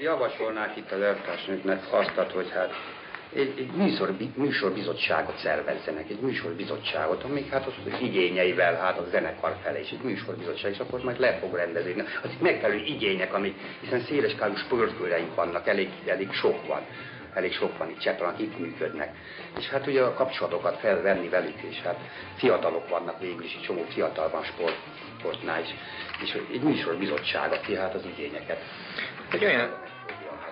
javasolnák itt az eltársnőknek azt, hogy hát egy, egy műsor, műsorbizottságot szervezzenek, egy műsorbizottságot, amik hát az igényeivel, hát a zenekar felé, és egy műsorbizottság, és akkor majd le fog rendezni. Az megfelelő igények, amik, hiszen széleskálú sportkőreink vannak, elég, elég sok van elég sok van itt cseppel, itt működnek. És hát ugye a kapcsolatokat felvenni velük, és hát fiatalok vannak végül is, egy csomó fiatal van sport, sportnál is. És egy műsorbizottság, aki hát az igényeket. Egy olyan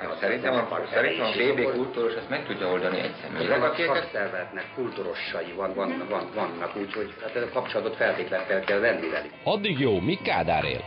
Hát szerintem a, szerintem a BB kultúros ezt meg tudja oldani egy személyre. A szakszervezetnek kultúrossai van, van, van, vannak, úgyhogy hát ez a kapcsolatot feltétlenül fel kell venni velük. Addig jó, mi Kádár él?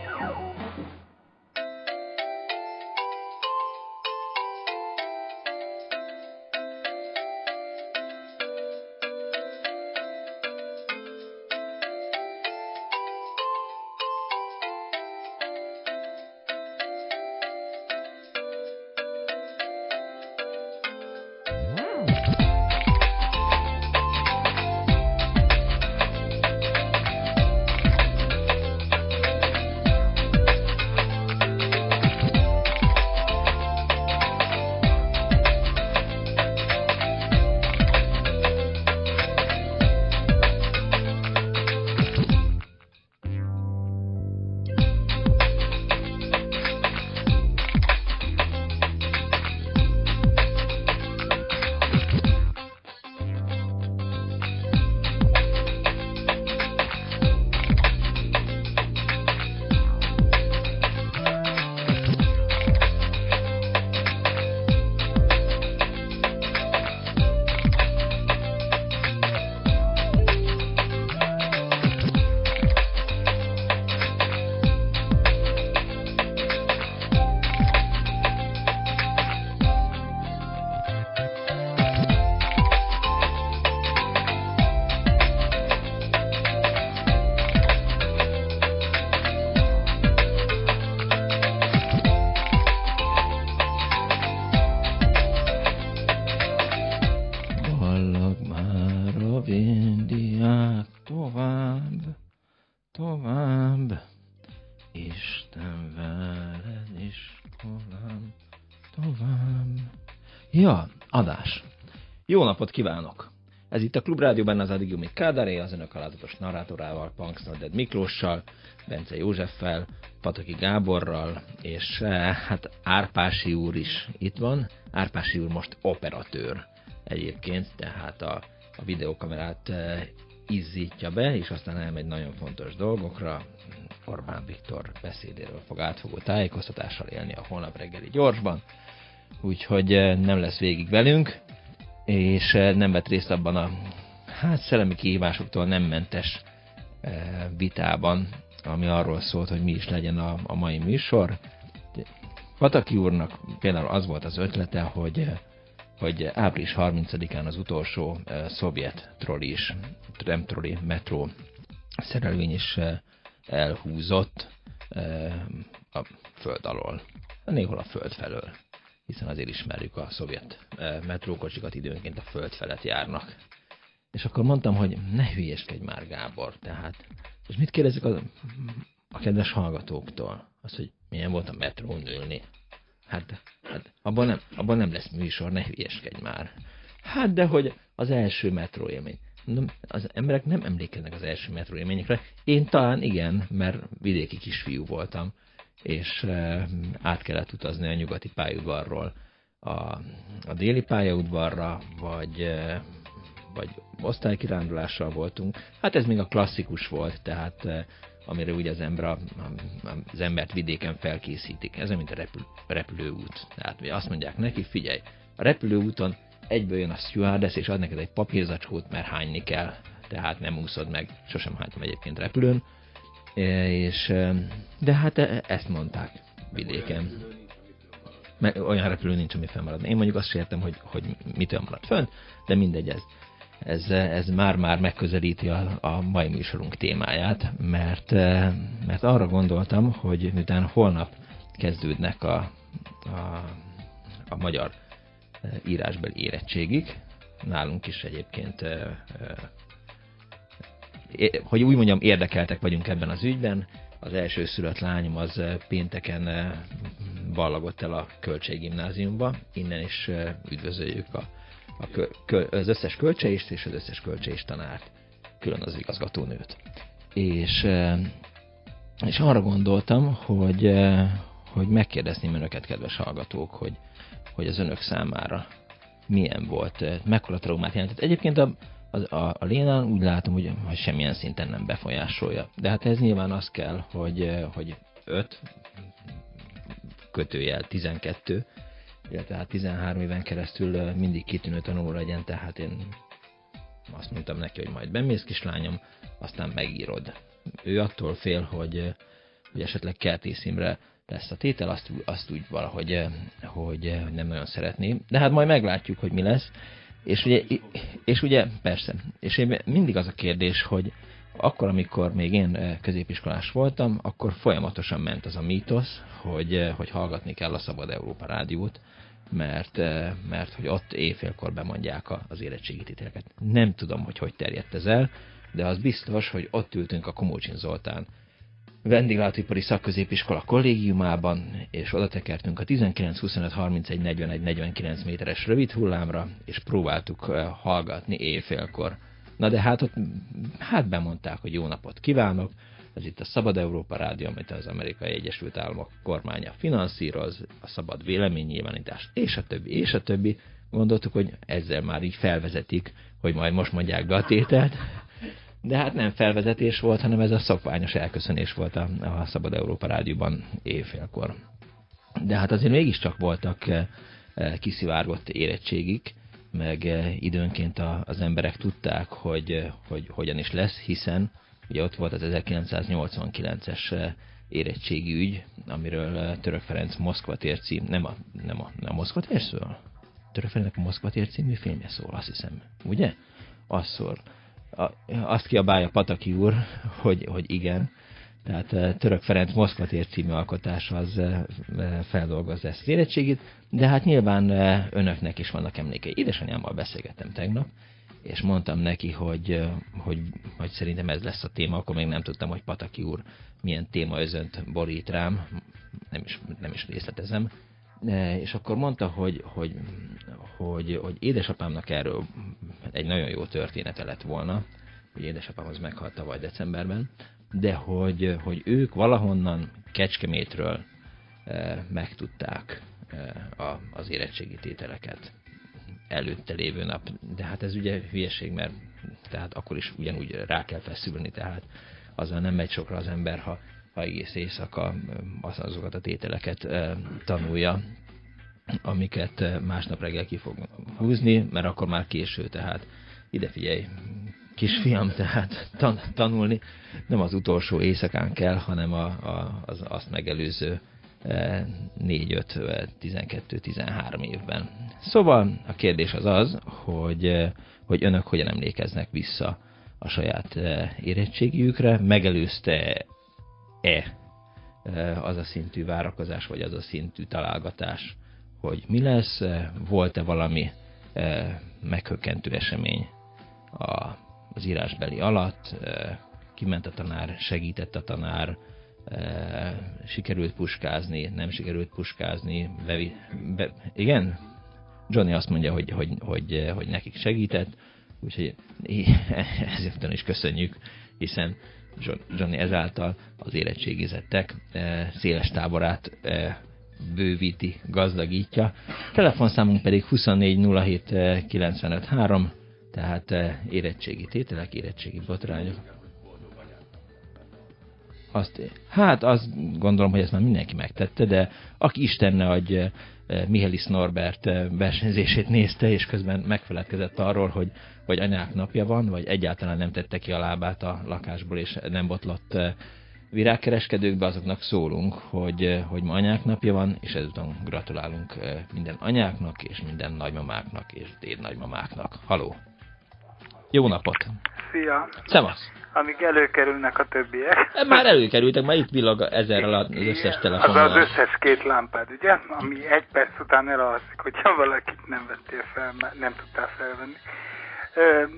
Jó napot kívánok! Ez itt a Klubrádióban az Adigiumi Kádáré, az önök alázatos narrátorával, Punks Norded Miklóssal, Bence Józseffel, Pataki Gáborral, és eh, hát Árpási úr is itt van. Árpási úr most operatőr egyébként, tehát a, a videókamerát eh, izzítja be, és aztán elmegy nagyon fontos dolgokra. Orbán Viktor beszédéről fog átfogó tájékoztatással élni a holnap reggeli gyorsban, úgyhogy eh, nem lesz végig velünk és eh, nem vett részt abban a hát szellemi kihívásoktól nem mentes eh, vitában, ami arról szólt, hogy mi is legyen a, a mai műsor. Pataki úrnak például az volt az ötlete, hogy, eh, hogy április 30-án az utolsó szovjet trollis, trolli, metró szerelvény is elhúzott a föld alól, néhol a föld felől hiszen azért ismerjük a szovjet metrókocsikat időnként a föld felett járnak. És akkor mondtam, hogy ne hülyeskedj már Gábor, tehát. És mit kérdezik a, a kedves hallgatóktól? Az, hogy milyen volt a metrón ülni. Hát, hát abban, nem, abban nem lesz műsor, ne hülyeskedj már. Hát, de hogy az első metró élmény. Az emberek nem emlékeznek az első metró élményekre. Én talán igen, mert vidéki kisfiú voltam és át kellett utazni a nyugati pályaudvarról a, a déli pályaudvarra, vagy, vagy osztálykirándulással voltunk. Hát ez még a klasszikus volt, tehát amire ugye az, ember, az embert vidéken felkészítik. Ez mint a repül, repülőút. Tehát azt mondják neki, figyelj, a repülőúton egyből jön a stewardess, és ad neked egy papírzacskót, mert hányni kell. Tehát nem úszod meg, sosem hánytam egyébként repülőn és, de hát e, ezt mondták vidéken. Mert olyan repülő nincs, ami fennmarad. Én mondjuk azt értem, hogy, hogy mitől maradt fönn, de mindegy, ez, ez, ez már-már megközelíti a, a mai műsorunk témáját, mert, mert arra gondoltam, hogy miután holnap kezdődnek a, a, a magyar írásbeli érettségig, nálunk is egyébként hogy úgy mondjam, érdekeltek vagyunk ebben az ügyben. Az első szülött lányom az pénteken ballagott el a költséggimnáziumba, innen is üdvözöljük a, a kö, kö, az összes költségist és az összes költségist tanárt, külön az igazgatónőt. És, és arra gondoltam, hogy, hogy megkérdezném önöket, kedves hallgatók, hogy, hogy az önök számára milyen volt, mekkora traumát jelentett. Egyébként a, a, a, a Léna úgy látom, hogy, hogy semmilyen szinten nem befolyásolja. De hát ez nyilván az kell, hogy, hogy 5 kötőjel 12, illetve hát 13 éven keresztül mindig kitűnő tanuló legyen, tehát én azt mondtam neki, hogy majd bemész kislányom, aztán megírod. Ő attól fél, hogy, hogy esetleg Kertész Imre lesz a tétel, azt, azt úgy valahogy hogy nem nagyon szeretné. De hát majd meglátjuk, hogy mi lesz. És ugye, és ugye persze, és én mindig az a kérdés, hogy akkor, amikor még én középiskolás voltam, akkor folyamatosan ment az a mítosz, hogy, hogy hallgatni kell a Szabad Európa rádiót, mert, mert hogy ott éjfélkor bemondják az érettségítítéleket. Nem tudom, hogy hogy terjedt ez el, de az biztos, hogy ott ültünk a Komócsin Zoltán vendéglátóipari szakközépiskola kollégiumában, és oda tekertünk a 19, 25, 31, 41, 49 méteres rövid hullámra, és próbáltuk hallgatni éjfélkor. Na de hát ott hát bemondták, hogy jó napot kívánok, ez itt a Szabad Európa Rádió, amit az Amerikai Egyesült Államok kormánya finanszíroz, a szabad véleménynyilvánítás, és a többi, és a többi. Gondoltuk, hogy ezzel már így felvezetik, hogy majd most mondják be a tételt, de hát nem felvezetés volt, hanem ez a szokványos elköszönés volt a, a Szabad Európa Rádióban éjfélkor. De hát azért mégiscsak voltak eh, eh, kiszivárgott érettségik, meg eh, időnként az emberek tudták, hogy, hogy hogyan is lesz, hiszen ugye ott volt az 1989-es érettségi ügy, amiről Török Ferenc Moszkva tér cím, nem a, nem a, nem a Moszkva tér szól? Török Ferencnek a Moszkva tér című filmje szól, azt hiszem, ugye? Az szól azt kiabálja Pataki úr, hogy, hogy igen. Tehát eh, Török Ferenc Moszkva tér című alkotás az eh, eh, feldolgozza ezt az érettségit, de hát nyilván önöknek is vannak emlékei. Édesanyámmal beszélgettem tegnap, és mondtam neki, hogy, hogy, hogy szerintem ez lesz a téma, akkor még nem tudtam, hogy Pataki úr milyen téma özönt borít rám, nem is, nem is részletezem, és akkor mondta, hogy, hogy, hogy, hogy édesapámnak erről egy nagyon jó története lett volna, hogy édesapám az meghalt tavaly decemberben, de hogy, hogy ők valahonnan Kecskemétről e, megtudták e, a, az érettségi tételeket előtte lévő nap. De hát ez ugye hülyeség, mert tehát akkor is ugyanúgy rá kell feszülni, tehát azzal nem megy sokra az ember, ha egész éjszaka azokat a tételeket tanulja, amiket másnap reggel ki fog húzni, mert akkor már késő, tehát ide figyelj, kisfiam, tehát tan tanulni nem az utolsó éjszakán kell, hanem a, a, az azt megelőző 4-5, 12, 13 évben. Szóval a kérdés az az, hogy, hogy önök hogyan emlékeznek vissza a saját érettségiükre, megelőzte e az a szintű várakozás, vagy az a szintű találgatás, hogy mi lesz, volt-e valami e, meghökkentő esemény az írásbeli alatt, e, kiment a tanár, segített a tanár, e, sikerült puskázni, nem sikerült puskázni, bevi, be, igen? Johnny azt mondja, hogy, hogy, hogy, hogy nekik segített, úgyhogy ezért is köszönjük, hiszen Johnny ezáltal az érettségizettek eh, széles táborát eh, bővíti, gazdagítja. Telefonszámunk pedig 2407953, tehát eh, érettségi tételek, érettségi botrányok. Azt, hát azt gondolom, hogy ezt már mindenki megtette, de aki Istenne, hogy Mihelis Norbert versenyzését nézte, és közben megfeledkezett arról, hogy vagy anyák napja van, vagy egyáltalán nem tette ki a lábát a lakásból, és nem botlott eh, virágkereskedőkbe, azoknak szólunk, hogy, eh, hogy ma anyák napja van, és ezután gratulálunk eh, minden anyáknak, és minden nagymamáknak, és déd nagymamáknak. Haló! Jó napot! Szia! Szevasz! Amíg előkerülnek a többiek. Már előkerültek, már itt villog ezerrel az összes telefonnal. Az az összes két lámpád, ugye? Ami egy perc után elalszik, hogyha valakit nem vettél fel, nem tudtál felvenni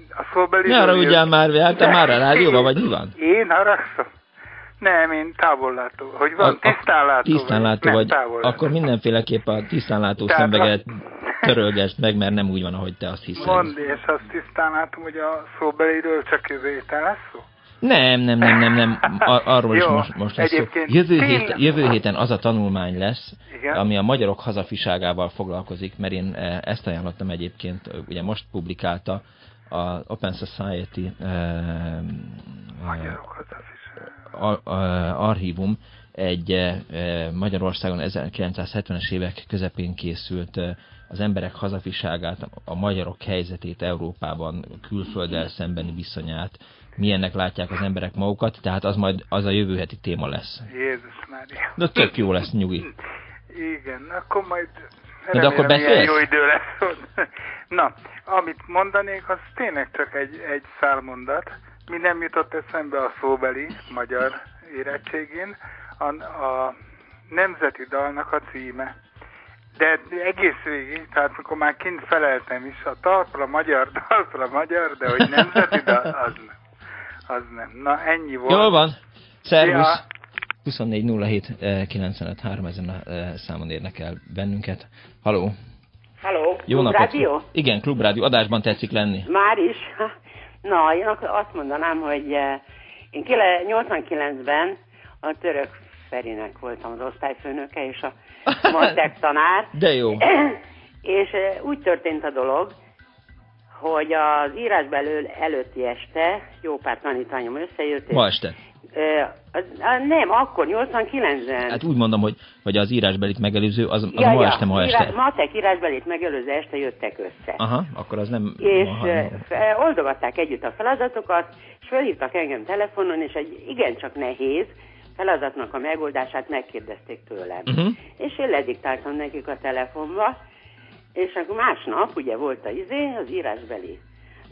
a szóbeli... Ne arra ugyan már, hát te már a rádióban vagy mi van? Én haragszom? Nem, én távollátó. Hogy van, tisztánlátó Tisztánlátó vagy. vagy akkor mindenféleképp a tisztánlátó a... törölgesd meg, mert nem úgy van, ahogy te azt hiszed. Mondd, és azt tisztán látom, hogy a szóbeliről csak jövő héten lesz szó? Nem, nem, nem, nem, nem. Ar arról Jó, is most, most lesz szó. Jövő, hét, jövő héten az a tanulmány lesz, Igen? ami a magyarok hazafiságával foglalkozik, mert én e, ezt ajánlottam egyébként, ugye most publikálta a Open Society uh, magyarok archívum egy Magyarországon 1970-es évek közepén készült az emberek hazafiságát, a magyarok helyzetét Európában, külfölddel szembeni viszonyát, milyennek látják az emberek magukat, tehát az majd az a jövő heti téma lesz. Jézus Mária. De tök jó lesz, nyugi. Igen, akkor majd remélem, de akkor beszélsz? jó idő lesz. Na, amit mondanék, az tényleg csak egy, egy szálmondat. Mi nem jutott eszembe a szóbeli magyar érettségén, a, a nemzeti dalnak a címe. De egész végig, tehát amikor már kint feleltem is, a talpra magyar, talpra magyar, de hogy nemzeti dal, az nem. Az nem. Na, ennyi volt. Jól van. Szervusz. Ja. 24 ezen a eh, számon érnek el bennünket. Haló. Haló, Jó napot. Rádió? Igen, Klubrádió. Adásban tetszik lenni. Már is. Na, én azt mondanám, hogy eh, én 89-ben a török Ferinek voltam az osztályfőnöke, és a matek tanár. De jó. És úgy történt a dolog, hogy az írásbelül előtti este jó pár tanítványom összejött. Ma este? Az, nem, akkor, 89-ben. Hát úgy mondom, hogy, hogy az írásbelit megelőző, az, az ja, ma este, ma este. Írás, matek írásbelit megelőző este jöttek össze. Aha, akkor az nem... És aha, oldogatták együtt a feladatokat, és felhívtak engem telefonon, és egy igencsak nehéz feladatnak a megoldását megkérdezték tőlem. Uh-huh. És én lediktáltam nekik a telefonba, és akkor másnap ugye volt a izé, az írásbeli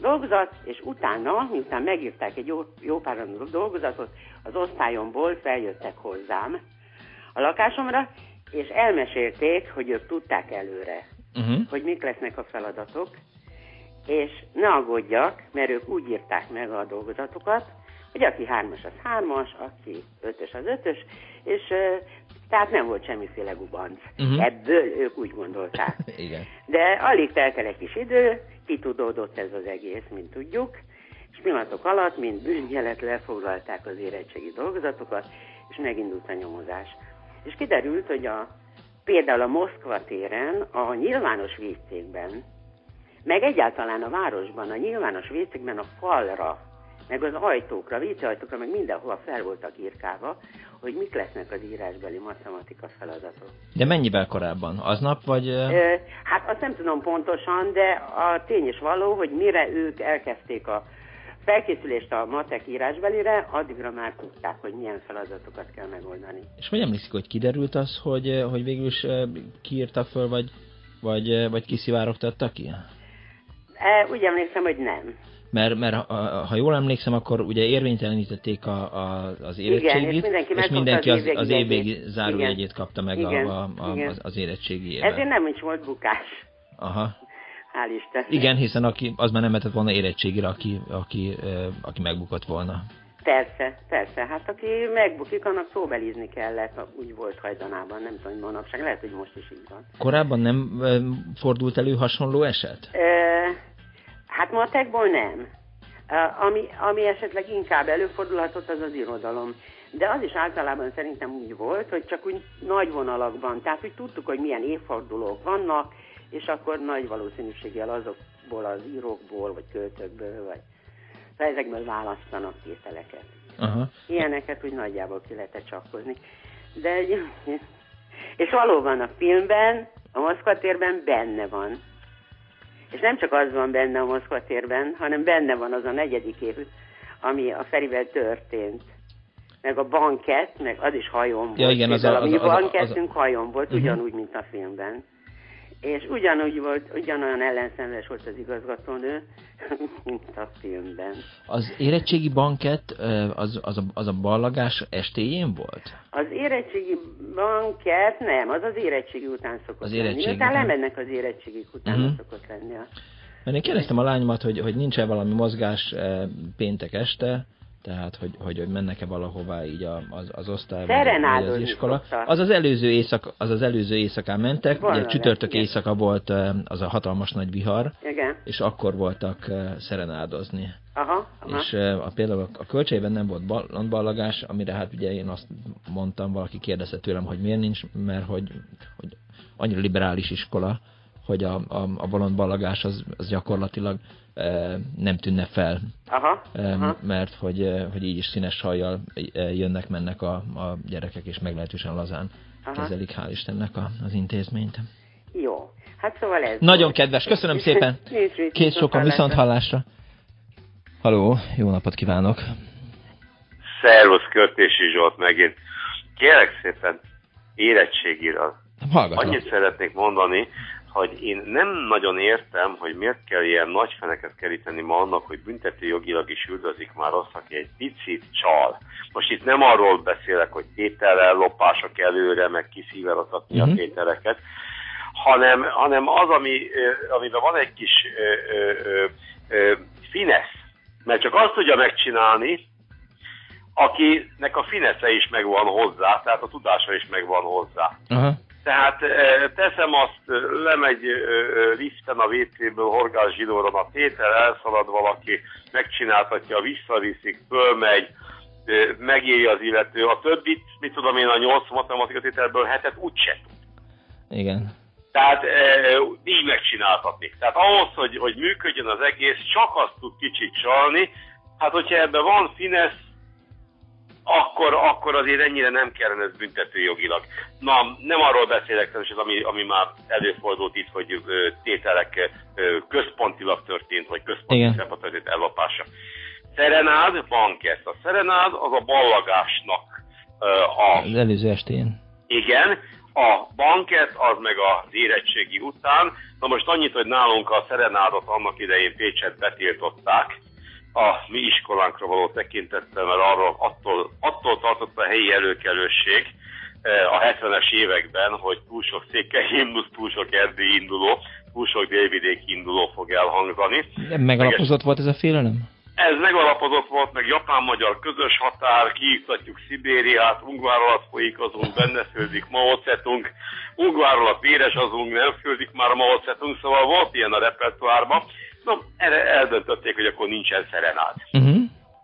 dolgozat, és utána, miután megírták egy jó, jó pár dolgozatot, az osztályomból feljöttek hozzám a lakásomra, és elmesélték, hogy ők tudták előre, uh-huh. hogy mik lesznek a feladatok, és ne aggódjak, mert ők úgy írták meg a dolgozatokat, hogy aki hármas, az hármas, aki ötös, az ötös, és tehát nem volt semmiféle gubanc. Uh-huh. Ebből ők úgy gondolták. Igen. De alig telt el egy kis idő, kitudódott ez az egész, mint tudjuk, és pillanatok alatt, mint bűnjelet lefoglalták az érettségi dolgozatokat, és megindult a nyomozás. És kiderült, hogy a, például a Moszkva téren, a nyilvános vízcégben, meg egyáltalán a városban, a nyilvános vízcégben a falra meg az ajtókra, ajtókra, meg mindenhova fel voltak írkálva, hogy mik lesznek az írásbeli matematika feladatok. De mennyivel korábban? Aznap, vagy... Ö, hát azt nem tudom pontosan, de a tény is való, hogy mire ők elkezdték a felkészülést a matek írásbelire, addigra már tudták, hogy milyen feladatokat kell megoldani. És hogy emlékszik, hogy kiderült az, hogy, hogy végül is kiírta föl, vagy, vagy, vagy kiszivárogtatta ki? E, úgy emlékszem, hogy nem mert, mert ha jól emlékszem, akkor ugye érvénytelenítették a, a, az érettségit, Igen, és mindenki, és mindenki az, az évvégi zárójegyét kapta meg Igen, a, a, a, az érettségiével. Ezért nem is volt bukás. Aha. Hál' Isten. Igen, hiszen aki, az már nem mehetett volna érettségire, aki, aki, aki megbukott volna. Persze, persze. Hát aki megbukik, annak szóbelizni kellett, úgy volt hajdanában, nem tudom, hogy manapság, lehet, hogy most is így van. Korábban nem fordult elő hasonló eset? E Hát matekból nem. Ami, ami esetleg inkább előfordulhatott, az az irodalom. De az is általában szerintem úgy volt, hogy csak úgy nagy vonalakban, tehát hogy tudtuk, hogy milyen évfordulók vannak, és akkor nagy valószínűséggel azokból az írókból, vagy költőkből, vagy ezekből választanak tételeket. Aha. Ilyeneket úgy nagyjából ki lehetett csapkozni. De és valóban a filmben, a Moszkva térben benne van és nem csak az van benne a Moszkva térben, hanem benne van az a negyedik év, ami a Ferivel történt. Meg a banket, meg az is hajón volt. Ja, igen, az a, az, a, mi bankettünk hajón volt, uh-huh. ugyanúgy, mint a filmben. És ugyanúgy volt, ugyanolyan ellenszenves volt az igazgatónő, mint a filmben. Az érettségi banket, az, az, a, az a ballagás estéjén volt? Az érettségi banket nem, az az érettségi után szokott az érettségi lenni. Utána lemennek az érettségi után uh-huh. szokott lenni. A... Mert én kérdeztem a lányomat, hogy, hogy nincs-e valami mozgás péntek este, tehát hogy, hogy, hogy mennek-e valahová így az, az osztály, vagy az iskola. Az az előző, éjszak, az az előző éjszakán mentek, Van ugye csütörtök igen. éjszaka volt az a hatalmas nagy vihar, igen. és akkor voltak szerenádozni. Aha, aha. És a, például a kölcseiben nem volt landballagás, amire hát ugye én azt mondtam, valaki kérdezte tőlem, hogy miért nincs, mert hogy, hogy annyira liberális iskola, hogy a, a, a bolondballagás az, az gyakorlatilag nem tűnne fel. Aha, aha. Mert hogy, hogy így is színes hajjal jönnek, mennek a, a gyerekek, és meglehetősen lazán aha. kezelik, hál' Istennek a, az intézményt. Jó. Hát szóval ez Nagyon volt. kedves, köszönöm szépen. Két sokan viszont hallásra. Haló, jó napot kívánok. Szervusz, Körtési Zsolt megint. Kérek szépen, érettségiről. Hallgatlak. Annyit szeretnék mondani, hogy én nem nagyon értem, hogy miért kell ilyen nagy feneket keríteni ma annak, hogy büntető jogilag is üldözik már azt, aki egy picit csal. Most itt nem arról beszélek, hogy tétellel lopások előre, meg kiszíverotatni uh-huh. a mhm. tételeket, hanem, hanem az, ami, amiben van egy kis ö, ö, ö, finesz, mert csak azt tudja megcsinálni, akinek a finesze is megvan hozzá, tehát a tudása is megvan hozzá. Uh-huh. Tehát teszem azt, lemegy liften a WC-ből horgás zsidóron a tétel, elszalad valaki, megcsináltatja, visszaviszik, fölmegy, megírja az illető. A többit, mit tudom én, a nyolc matematika tételből hetet úgyse tud. Igen. Tehát e, így megcsináltatni. Tehát ahhoz, hogy, hogy működjön az egész, csak azt tud kicsit csalni. Hát, hogyha ebben van finesz, akkor, akkor azért ennyire nem kellene ez büntető jogilag. Na, nem arról beszélek, ez ami, ami már előfordult itt, hogy tételek központilag történt, vagy központi történt ellopása. Szerenád, bankett. A szerenád az a ballagásnak a... Az előző estén. Igen, a banket, az meg az érettségi után. Na most annyit, hogy nálunk a szerenádot annak idején Pécset betiltották, a mi iskolánkra való tekintettel, mert arról, attól, attól tartott a helyi előkelősség eh, a 70-es években, hogy túl sok székely himnusz, túl sok erdély induló, túl sok délvidék induló fog elhangzani. Nem megalapozott volt ez a félelem? Ez megalapozott volt, meg japán-magyar közös határ, kiiktatjuk Szibériát, Ungvár alatt folyik azunk, benne főzik Mao Zedong, Ungvár alatt véres azunk, nem főzik már a Mao Zedong, szóval volt ilyen a repertoárban. No, erre eldöntötték, hogy akkor nincsen szerenád. Uh-huh.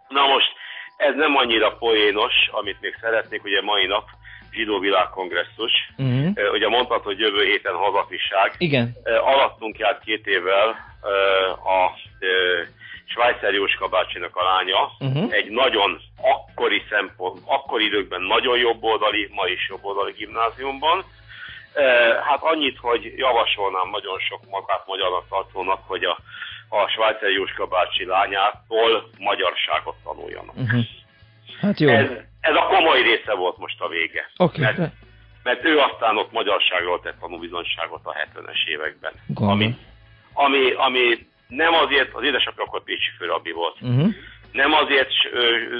Na most, ez nem annyira poénos, amit még szeretnék, ugye mai nap zsidó világkongresszus. Uh-huh. Ugye mondtad, hogy jövő héten hazafiság. Igen. Alattunk járt két évvel a Schweitzer Jóska bácsinak a lánya, uh-huh. egy nagyon akkori szempont, akkori időkben nagyon jobboldali, ma is jobboldali gimnáziumban. Hát annyit, hogy javasolnám nagyon sok magát magyarnak tartónak, hogy a, a Schweitzer Jóska bácsi lányától magyarságot tanuljanak. Uh-huh. Hát jó. Ez, ez a komoly része volt most a vége. Okay. Mert, mert ő aztán ott magyarságról tett tanúbizonyságot a 70-es években. Ami, ami, ami nem azért, az édesapja akkor Pécsi főrabbi volt. Uh-huh. Nem azért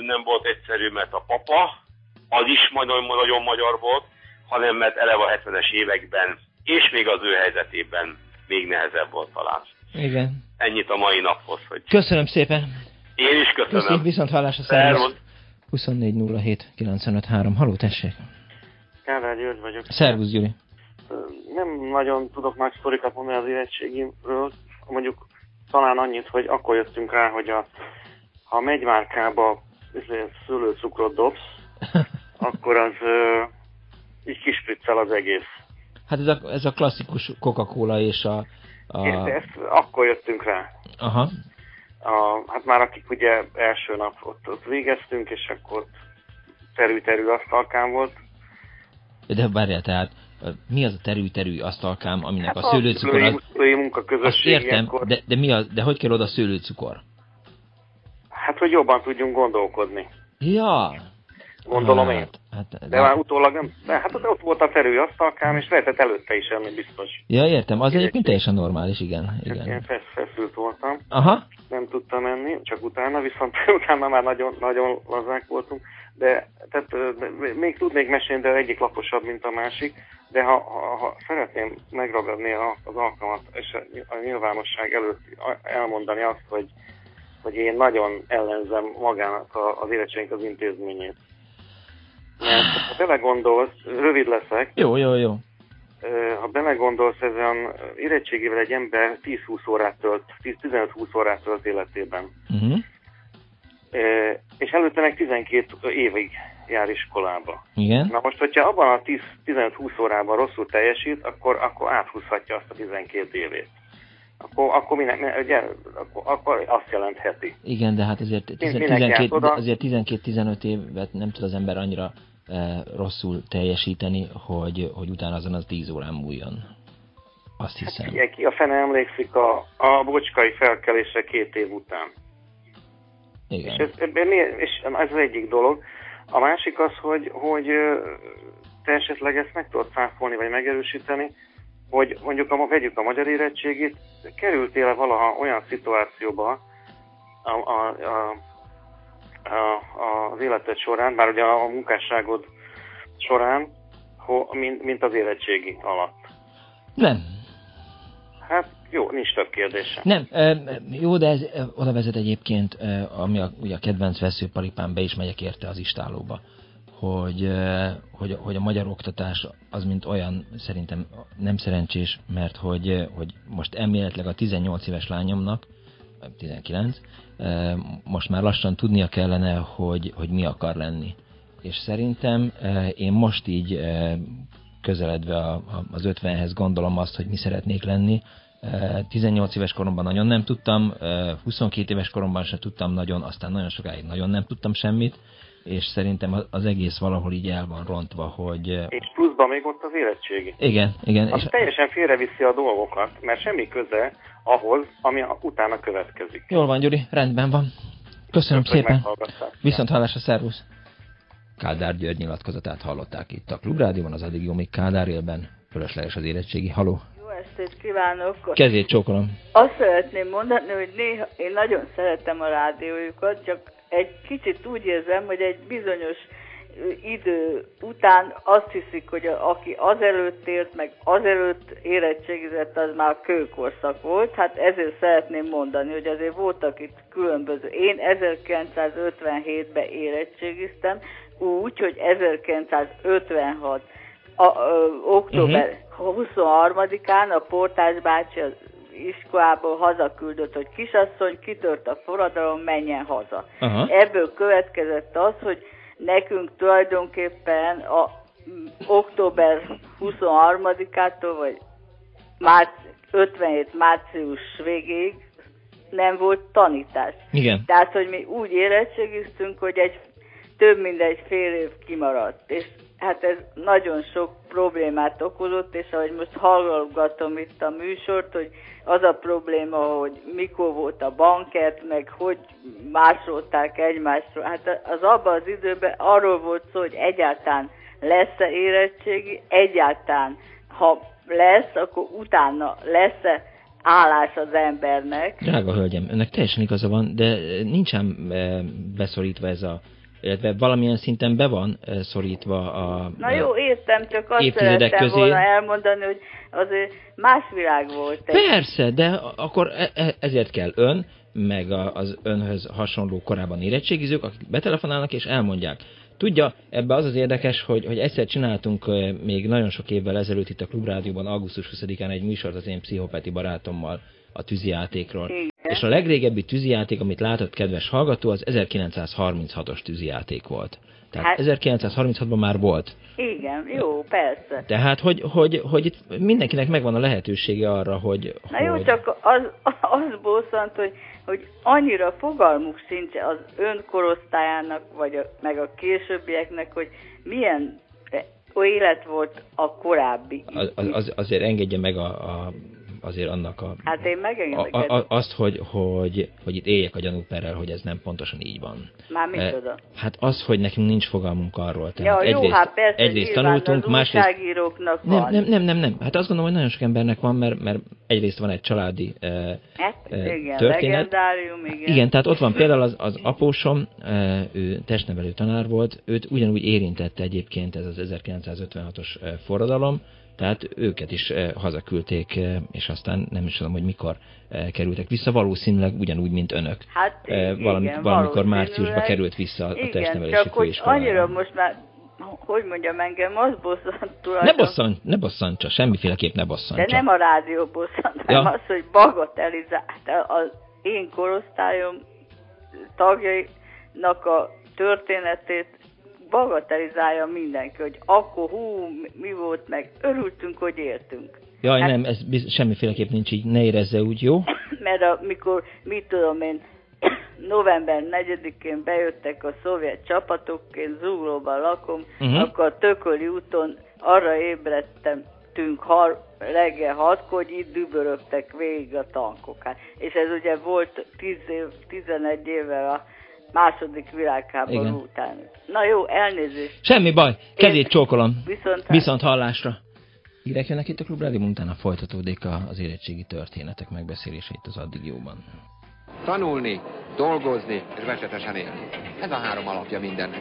nem volt egyszerű, mert a papa, az is majd nagyon magyar volt, hanem mert eleve a 70-es években, és még az ő helyzetében még nehezebb volt talán. Igen. Ennyit a mai naphoz. Hogy... Köszönöm szépen. Én is köszönöm. Köszönöm, viszont hallásra szervusz. 24 Haló, tessék. Kádár György vagyok. Szervusz, Gyuri. Nem nagyon tudok más sztorikat mondani az érettségimről. Mondjuk talán annyit, hogy akkor jöttünk rá, hogy a, ha a megymárkába szőlőcukrot dobsz, akkor az így kispriccel az egész. Hát ez a, ez a klasszikus Coca-Cola és a... a... Ezt, ezt akkor jöttünk rá. Aha. A, hát már akik ugye első nap ott, ott végeztünk, és akkor terű-terű asztalkám volt. De várjál, tehát mi az a terű-terű asztalkám, aminek hát a szőlőcukor... Az... Szülői Azt értem, de, de, mi az, de hogy kell oda szőlőcukor? Hát, hogy jobban tudjunk gondolkodni. Ja. Gondolom hát, én. Hát, de, de már utólag nem... De hát ott volt a terű asztalkám, és lehetett előtte is enni biztos. Ja, értem. Az egyébként teljesen normális, igen. igen. Én fesz, feszült voltam. Aha. Nem tudtam menni, csak utána, viszont utána már nagyon, nagyon lazák voltunk. De, tehát, de, még tudnék mesélni, de egyik laposabb, mint a másik. De ha, ha, ha szeretném megragadni az alkalmat, és a nyilvánosság előtt elmondani azt, hogy hogy én nagyon ellenzem magának az érettségnek az intézményét. Mert ha belegondolsz, rövid leszek. Jó, jó, jó. Ha belegondolsz, ezen érettségével egy ember 10-20 órát tölt, 10-15-20 órát tölt életében. Uh-huh. És előtte meg 12 évig jár iskolába. Igen. Na most, hogyha abban a 10-15-20 órában rosszul teljesít, akkor, akkor áthúzhatja azt a 12 évét. Akkor, akkor, minden, ugye, akkor, akkor azt jelentheti. Igen, de hát azért 12, azért 12-15 évet nem tud az ember annyira e, rosszul teljesíteni, hogy, hogy utána azon az 10 órán múljon. Azt hát hiszem. Hát, ki a fene emlékszik a, a bocskai felkelésre két év után. Igen. És ez, és ez az egyik dolog. A másik az, hogy, hogy te esetleg ezt meg tudod száfolni, vagy megerősíteni, hogy mondjuk a, vegyük a magyar érettségét, kerültél-e valaha olyan szituációba a, a, a, a, az életed során, bár ugye a munkásságod során, ho, mint, mint az érettségi alatt? Nem. Hát jó, nincs több kérdése. Nem, jó, de ez oda vezet egyébként, ami a, ugye a kedvenc veszőparipán be is megyek érte az istálóba hogy, hogy, hogy a magyar oktatás az mint olyan szerintem nem szerencsés, mert hogy, hogy most elméletileg a 18 éves lányomnak, 19, most már lassan tudnia kellene, hogy, hogy mi akar lenni. És szerintem én most így közeledve az 50-hez gondolom azt, hogy mi szeretnék lenni. 18 éves koromban nagyon nem tudtam, 22 éves koromban sem tudtam nagyon, aztán nagyon sokáig nagyon nem tudtam semmit, és szerintem az egész valahol így el van rontva, hogy... És pluszban még ott az érettségi. Igen, igen. Az és... teljesen félreviszi a dolgokat, mert semmi köze ahhoz, ami utána következik. Jól van, Gyuri, rendben van. Köszönöm Köszönöm szépen. Viszont hallásra, szervusz. Kádár György nyilatkozatát hallották itt a Klubrádióban, az addig jó még Kádár élben, fölösleges az érettségi. Haló! Jó estét kívánok! Kezét csókolom! Azt szeretném mondani, hogy néha én nagyon szeretem a rádiójukat, csak egy kicsit úgy érzem, hogy egy bizonyos idő után azt hiszik, hogy a, aki azelőtt ért, meg azelőtt érettségizett, az már kőkorszak volt. Hát ezért szeretném mondani, hogy azért voltak itt különböző. Én 1957-ben érettségiztem, úgy, hogy 1956 a, ö, október uh-huh. 23-án a portás bácsi az iskolából hazaküldött, hogy kisasszony, kitört a forradalom, menjen haza. Aha. Ebből következett az, hogy nekünk tulajdonképpen a október 23-ától, vagy márc, 57 március végéig nem volt tanítás. Igen. Tehát, hogy mi úgy érettségiztünk, hogy egy több mint egy fél év kimaradt. És hát ez nagyon sok problémát okozott, és ahogy most hallgatom itt a műsort, hogy az a probléma, hogy mikor volt a banket, meg hogy másolták egymásról. Hát az abban az időben arról volt szó, hogy egyáltalán lesz-e érettségi, egyáltalán ha lesz, akkor utána lesz-e állás az embernek. Drága hölgyem, önnek teljesen igaza van, de nincsen eh, beszorítva ez a illetve valamilyen szinten be van szorítva a Na jó, értem, csak azt szerettem közé. volna elmondani, hogy azért más világ volt. Egy. Persze, de akkor e, e, ezért kell ön, meg az önhöz hasonló korában érettségizők, akik betelefonálnak és elmondják. Tudja, ebbe az az érdekes, hogy, hogy egyszer csináltunk még nagyon sok évvel ezelőtt itt a Klubrádióban, augusztus 20-án egy műsort az én pszichopati barátommal a tűzijátékról. És a legrégebbi tűzijáték, amit látott kedves hallgató, az 1936-os tűzijáték volt. Tehát hát, 1936-ban már volt. Igen, jó, persze. Tehát, hogy, hogy, hogy itt mindenkinek megvan a lehetősége arra, hogy... Na jó, csak az, az bosszant, hogy, hogy annyira fogalmuk sincs az önkorosztályának, vagy a, meg a későbbieknek, hogy milyen élet volt a korábbi. Az, az, azért engedje meg a, a azért annak a... Hát én megengedek. A, a, azt, hogy, hogy, hogy itt éljek a gyanúperrel, hogy ez nem pontosan így van. Már mit e, Hát az, hogy nekünk nincs fogalmunk arról. Tehát ja, jó, egyrészt, hát persze, egyrészt tanultunk, másrészt... van. Nem, nem, nem, nem, nem. Hát azt gondolom, hogy nagyon sok embernek van, mert, mert egyrészt van egy családi e, hát, e, igen, történet. Igen. igen, tehát ott van például az, az apósom, e, ő testnevelő tanár volt, őt ugyanúgy érintette egyébként ez az 1956-os forradalom, tehát őket is hazaküldték, és aztán nem is tudom, hogy mikor kerültek vissza, valószínűleg ugyanúgy, mint önök. Hát igen, valamikor márciusban került vissza a testnevelési hogy annyira most már hogy mondjam engem, az bosszant. Ne bosszant, ne bosszantsa, semmiféleképp ne bosszantsa. De nem a rádió bosszant, ja. hanem az, hogy bagatelizált az én korosztályom tagjainak a történetét bagatelizálja mindenki, hogy akkor hú, mi volt, meg örültünk, hogy éltünk. Jaj, hát, nem, ez biz- semmiféleképp nincs így, ne érezze úgy, jó? Mert amikor, mit tudom én, november 4-én bejöttek a szovjet csapatok, én Zuglóban lakom, uh-huh. akkor a Tököli úton arra ébredtem, tünk har, reggel hatkor, hogy itt dübörögtek végig a tankok. Hát, és ez ugye volt 10 év, 11 évvel a második világháború Igen. után. Na jó, elnézést. Semmi baj, kezét csókolom. Viszont, Viszont hallásra. Hírek jönnek itt a Klubrádium, utána folytatódik az érettségi történetek megbeszélése itt az addig jóban. Tanulni, dolgozni és becsületesen élni. Ez a három alapja mindennek.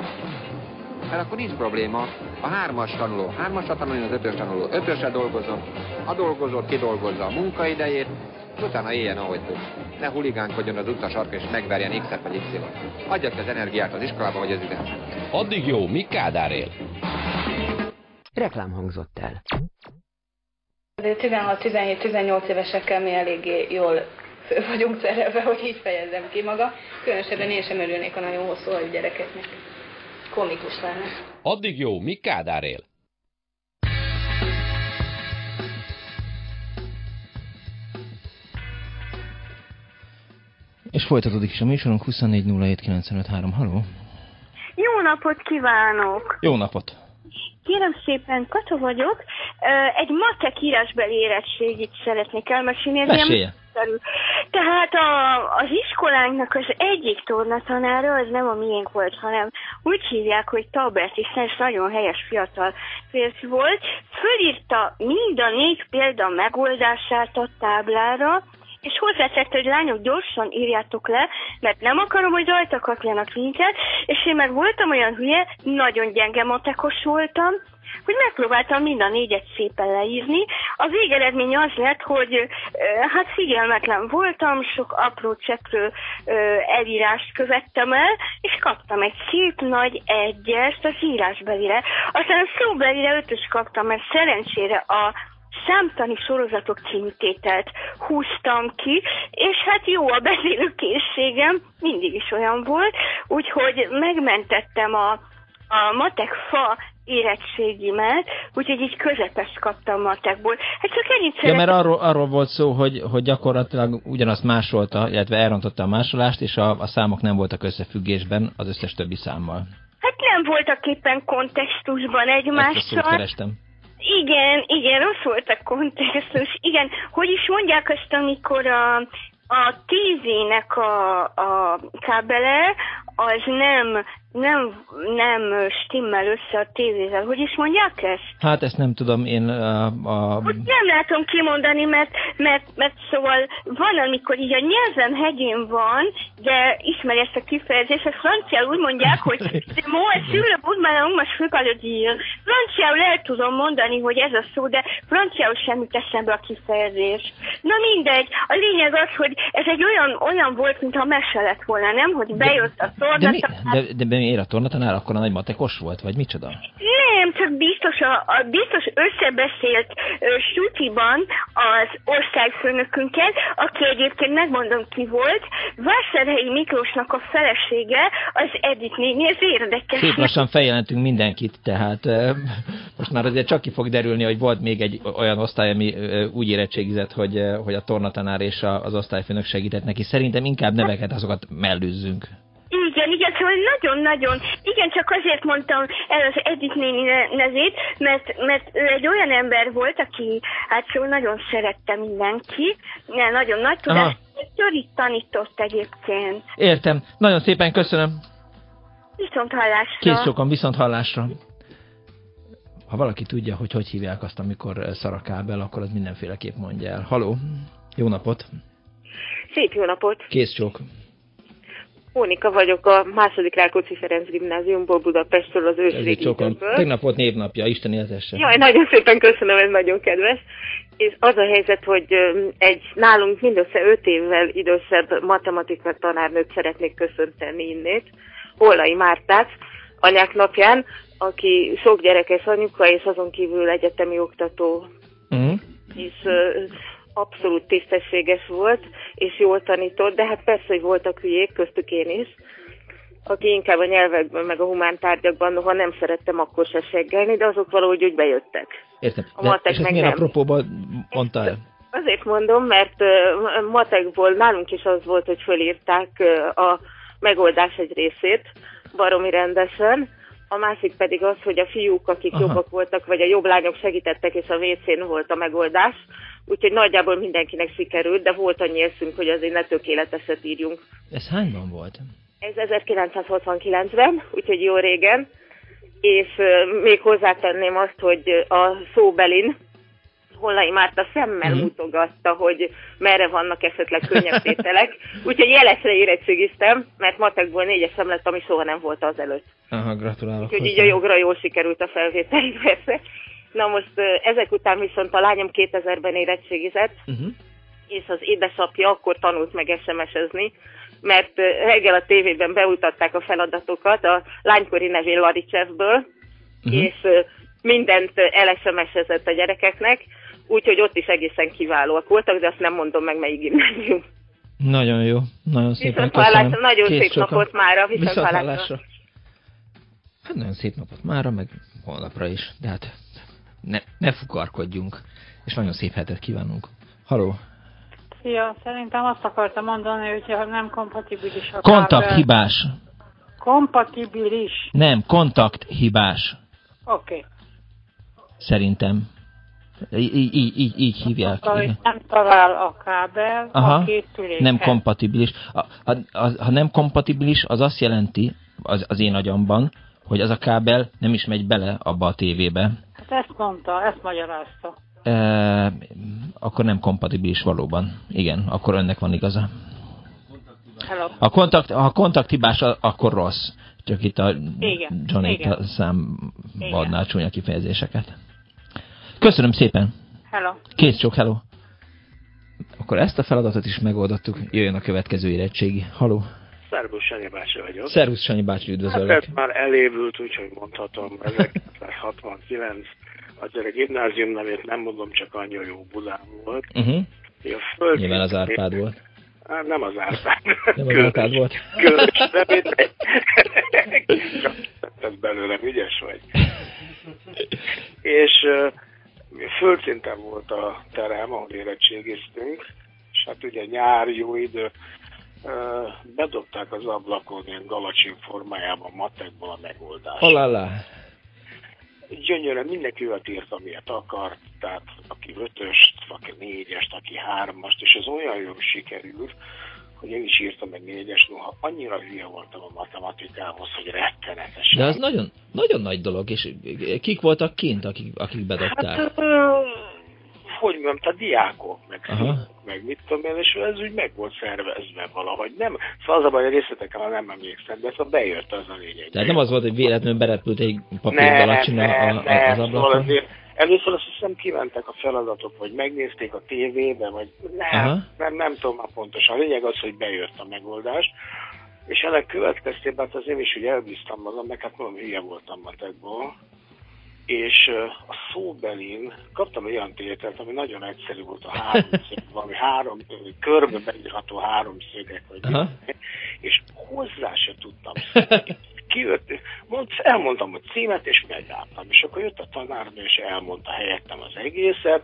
Mert akkor nincs probléma. A hármas tanuló, hármasra tanulni az ötös tanuló, ötösre dolgozom, a dolgozó kidolgozza a munkaidejét, utána éljen, ahogy tud. Ne huligánkodjon az utasark és megverjen X-et vagy Y-ot. Adja ki az energiát az iskolába vagy az ide. Addig jó, mi Kádár él? Reklám hangzott el. 16-17-18 évesekkel mi eléggé jól föl vagyunk szerelve, hogy így fejezzem ki maga. Különösebben én sem örülnék a nagyon hosszú a gyerekeknek. Komikus lenne. Addig jó, mi Kádár él? És folytatódik is a műsorunk 2407953. Haló? Jó napot kívánok! Jó napot! Kérem szépen, Kata vagyok. Egy matek írásbeli érettségit szeretnék elmesélni. Mesélje. Tehát a, az iskolánknak az egyik tornatanára az nem a miénk volt, hanem úgy hívják, hogy Tabert, hiszen ez nagyon helyes fiatal férfi volt. Fölírta mind a négy példa megoldását a táblára, és hozzátette, hogy lányok gyorsan írjátok le, mert nem akarom, hogy rajta kapjanak minket, és én meg voltam olyan hülye, nagyon gyenge matekos voltam, hogy megpróbáltam mind a négyet szépen leírni. A végeredmény az lett, hogy hát figyelmetlen voltam, sok apró cseprő elírást követtem el, és kaptam egy szép nagy egyest az írásbelire. Aztán a szóbelire ötös kaptam, mert szerencsére a számtani sorozatok című tételt húztam ki, és hát jó a beszélőkészségem, mindig is olyan volt, úgyhogy megmentettem a, a matek fa érettségimet, úgyhogy így közepes kaptam matekból. Hát csak ennyit Ja, mert arról, arról volt szó, hogy, hogy gyakorlatilag ugyanazt másolta, illetve elrontotta a másolást, és a, a számok nem voltak összefüggésben az összes többi számmal. Hát nem voltak éppen kontextusban egymással. Ezt kerestem. Igen, igen, rossz volt a kontextus. Igen, hogy is mondják azt, amikor a, a tízének a, a kábele az nem nem, nem stimmel össze a tévével. Hogy is mondják ezt? Hát ezt nem tudom, én a... a... Nem látom kimondani, mert, mert, mert szóval van, amikor így a nyelvem hegyén van, de ismeri ezt a kifejezést, a franciául úgy mondják, hogy moi sur bout de ma je peux dire. Franciául el tudom mondani, hogy ez a szó, de franciául semmit eszembe a kifejezés. Na mindegy, a lényeg az, hogy ez egy olyan, olyan volt, mintha mese lett volna, nem? Hogy bejött a szó, de, de, de, de, de miért a tornatanár akkor a nagy matekos volt, vagy micsoda? Nem, csak biztos, a, a biztos összebeszélt Sutiban az osztályfőnökünkkel, aki egyébként megmondom ki volt, Vásárhelyi Miklósnak a felesége, az Edith néni, ez érdekes. Szép lassan feljelentünk mindenkit, tehát most már azért csak ki fog derülni, hogy volt még egy olyan osztály, ami úgy érettségizett, hogy, hogy a tornatanár és az osztályfőnök segített neki. Szerintem inkább neveket azokat mellőzzünk. Igen, igen, szóval nagyon-nagyon, igen, csak azért mondtam el az Edith néni nevét, mert, mert ő egy olyan ember volt, aki hát szóval nagyon szerette mindenki, nagyon nagy tudás, Györit tanított egyébként. Értem, nagyon szépen köszönöm. Viszont hallásra. Kész sokan, viszont hallásra. Ha valaki tudja, hogy hogy hívják azt, amikor szar a kábel, akkor az mindenféleképp mondja el. Haló, jó napot! Szép jó napot! Kész csók! Mónika vagyok a második Rákóczi Ferenc gimnáziumból Budapestről az ősrégi Tegnap volt névnapja, Isten éltesse. Jaj, nagyon szépen köszönöm, ez nagyon kedves. És az a helyzet, hogy egy nálunk mindössze öt évvel idősebb matematika tanárnőt szeretnék köszönteni innét, Hollai Mártát, anyák napján, aki sok gyerekes anyuka, és azon kívül egyetemi oktató. Uh-huh. És abszolút tisztességes volt, és jól tanított, de hát persze, hogy voltak hülyék, köztük én is, aki inkább a nyelvekben, meg a humántárgyakban, noha nem szerettem akkor se seggelni, de azok valahogy úgy bejöttek. Értem. A matek és ezt milyen apropóban mondta el? Azért mondom, mert matekból nálunk is az volt, hogy fölírták a megoldás egy részét, baromi rendesen, a másik pedig az, hogy a fiúk, akik Aha. jobbak voltak, vagy a jobb lányok segítettek, és a WC-n volt a megoldás, úgyhogy nagyjából mindenkinek sikerült, de volt annyi eszünk, hogy azért ne tökéleteset írjunk. Ez hányban volt? Ez 1969-ben, úgyhogy jó régen, és még hozzátenném azt, hogy a szóbelin Hollai Márta szemmel mm. mutogatta, hogy merre vannak esetleg könnyebb tételek. Úgyhogy jelesre érettségiztem, mert matekból négyesem lett, ami soha nem volt az előtt. Aha, gratulálok. Úgyhogy így a jogra jól sikerült a felvételi persze. Na most ezek után viszont a lányom 2000-ben érettségizett, uh-huh. és az édesapja akkor tanult meg SMS-ezni, mert reggel a tévében beutatták a feladatokat a lánykori nevén Laricsevből, uh-huh. és mindent elSMS-ezett a gyerekeknek, úgyhogy ott is egészen kiválóak voltak, de azt nem mondom meg, melyik gimnázium. Nagyon jó, nagyon szépen köszönöm. Nagyon Kész szép sokan. napot mára, viszont, viszont hallásra. Hát nagyon szép napot mára, meg holnapra is, de hát ne, ne fukarkodjunk, és nagyon szép hetet kívánunk. Haló! Szia, szerintem azt akartam mondani, hogy ha nem kompatibilis a Kontakt hibás. Kompatibilis. Nem, kontakt hibás. Oké. Okay. Szerintem. Így, így, így, így hívják. Akkor, nem talál a kábel Aha, a két Nem kompatibilis. Ha, ha, ha nem kompatibilis, az azt jelenti, az, az én agyamban, hogy az a kábel nem is megy bele abba a tévébe. Ezt mondta, ezt magyarázta. E, akkor nem kompatibilis valóban. Igen, akkor önnek van igaza. Hello. A kontakt, ha a kontakthibás, akkor rossz. Csak itt a Igen. Johnny Igen. szám adná csúnya kifejezéseket. Köszönöm szépen. Hello. Kész sok hello. Akkor ezt a feladatot is megoldottuk. Jöjjön a következő érettségi. Haló. Szervusz, Sanyi bácsi vagyok. Szervusz, Sanyi bácsi, üdvözöllek. Hát már elévült, úgyhogy mondhatom, 1969. Azért a gimnázium nevét nem mondom, csak annyi jó Budán volt. Uh -huh. föld Nyilván az Árpád volt. Hát nem az Árpád. Nem az Árpád volt. Különös nevét. Csak belőlem ügyes vagy. És földszinten volt a terem, ahol érettségiztünk, és hát ugye nyár, jó idő, bedobták az ablakon ilyen galacsin formájában matekból a megoldást. Olala. Gyönyörűen mindenki olyat írt, amilyet akart, tehát aki ötöst, aki négyest, aki hármast, és ez olyan jól sikerült, hogy én is írtam meg négyes, noha annyira hülye voltam a matematikához, hogy rettenetes. De az nagyon, nagyon nagy dolog, és kik voltak kint, akik, akik bedobták? Hát, hogy mondjam, a diákok, meg, meg mit tudom én, és ez úgy meg volt szervezve valahogy. Nem, szóval az a baj, a részletekkel nem emlékszem, de szóval bejött az a lényeg. Tehát nem az volt, hogy véletlenül berepült egy papírgalacsin a, a, az ablakon? Szóval azért, Először azt hiszem kimentek a feladatok, vagy megnézték a tévébe, vagy nem, nem, nem tudom már pontosan. A lényeg az, hogy bejött a megoldás. És ennek következtében hát az én is ugye elbíztam magam, meg hát mondom, hülye voltam matekból. És a szóbelin kaptam olyan tételt, ami nagyon egyszerű volt a háromszög, valami három, körbe beírható háromszögek, vagy és hozzá se tudtam kijött, mond, elmondtam a címet, és megálltam. És akkor jött a tanárnő, és elmondta helyettem az egészet.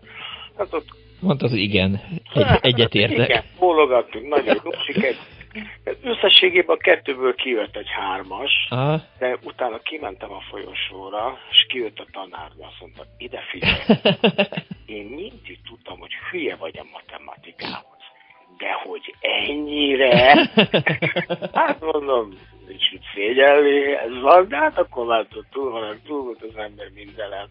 Hát ott Mondta, hogy igen, egy, hát, egyetértek. Igen, bólogattunk, nagyon jó siker. Összességében a kettőből kijött egy hármas, Aha. de utána kimentem a folyosóra, és kijött a tanárnő, azt mondta, ide figyelj. Én mindig tudtam, hogy hülye vagy a matematikához. De hogy ennyire? Hát mondom, nincs mit szégyelni, ez van, de hát akkor látod, túl van, túl volt az ember mindenen,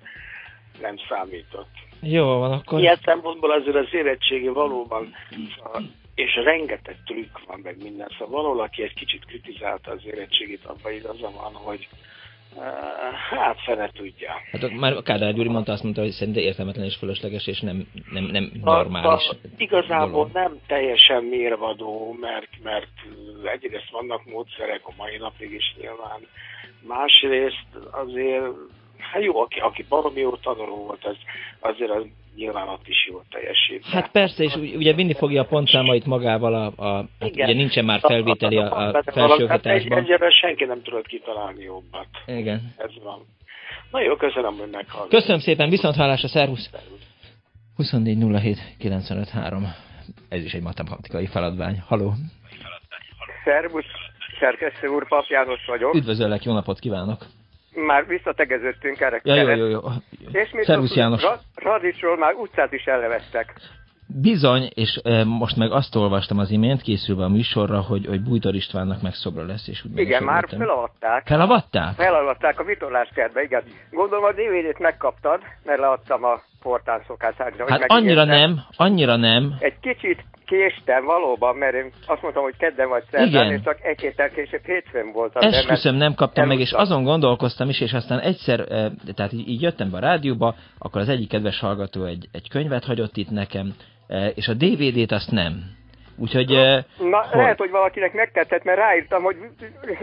nem számított. Jó van, akkor... Ilyen szempontból azért az érettségi valóban, és rengeteg trükk van meg minden, szóval valahol, aki egy kicsit kritizálta az érettségit, abban igaza van, hogy Hát fene tudja. Hát már Kádár Gyuri mondta, azt mondta, hogy szerintem értelmetlen és fölösleges, és nem, nem, nem normális. A, a, igazából dolog. nem teljesen mérvadó, mert, mert egyrészt vannak módszerek a mai napig is nyilván. Másrészt azért, hát jó, aki, aki baromi jó tanuló volt, az, azért az nyilván ott is jól teljesít. Hát persze, és ugye vinni fogja a pontszámait magával, a, a hát ugye nincsen már felvételi a, a felsőoktatásban. Hát egyre senki nem tudott kitalálni jobbat. Igen. Ez van. Na jó, köszönöm, hogy meghallgatott. Köszönöm szépen, viszont hallásra, szervusz! 24 Ez is egy matematikai feladvány. Haló! Szervusz, szerkesztő úr, Pap János vagyok. Üdvözöllek, jó napot kívánok! Már visszategeződtünk erre. Ja, jó, jó, jó. És mi Szervusz János. Radicsról már utcát is elneveztek. Bizony, és e, most meg azt olvastam az imént, készülve a műsorra, hogy, hogy Bújtor Istvánnak meg szobra lesz, és úgy Igen, már felavatták. Felavatták? Felavatták a vitorláskertbe, igen. Gondolom a DVD-t megkaptad, mert leadtam a portán szokáságra. Hát annyira nem, annyira nem. Egy kicsit késtem valóban, mert én azt mondtam, hogy kedden vagy szerdán, és csak egy héttel később hétfőn voltam. Esküszöm, nem kaptam meg, és azon gondolkoztam is, és aztán egyszer, tehát így jöttem be a rádióba, akkor az egyik kedves hallgató egy, egy könyvet hagyott itt nekem, és a DVD-t azt nem. Úgyhogy... Na, hogy... lehet, hogy valakinek megtetszett, mert ráírtam, hogy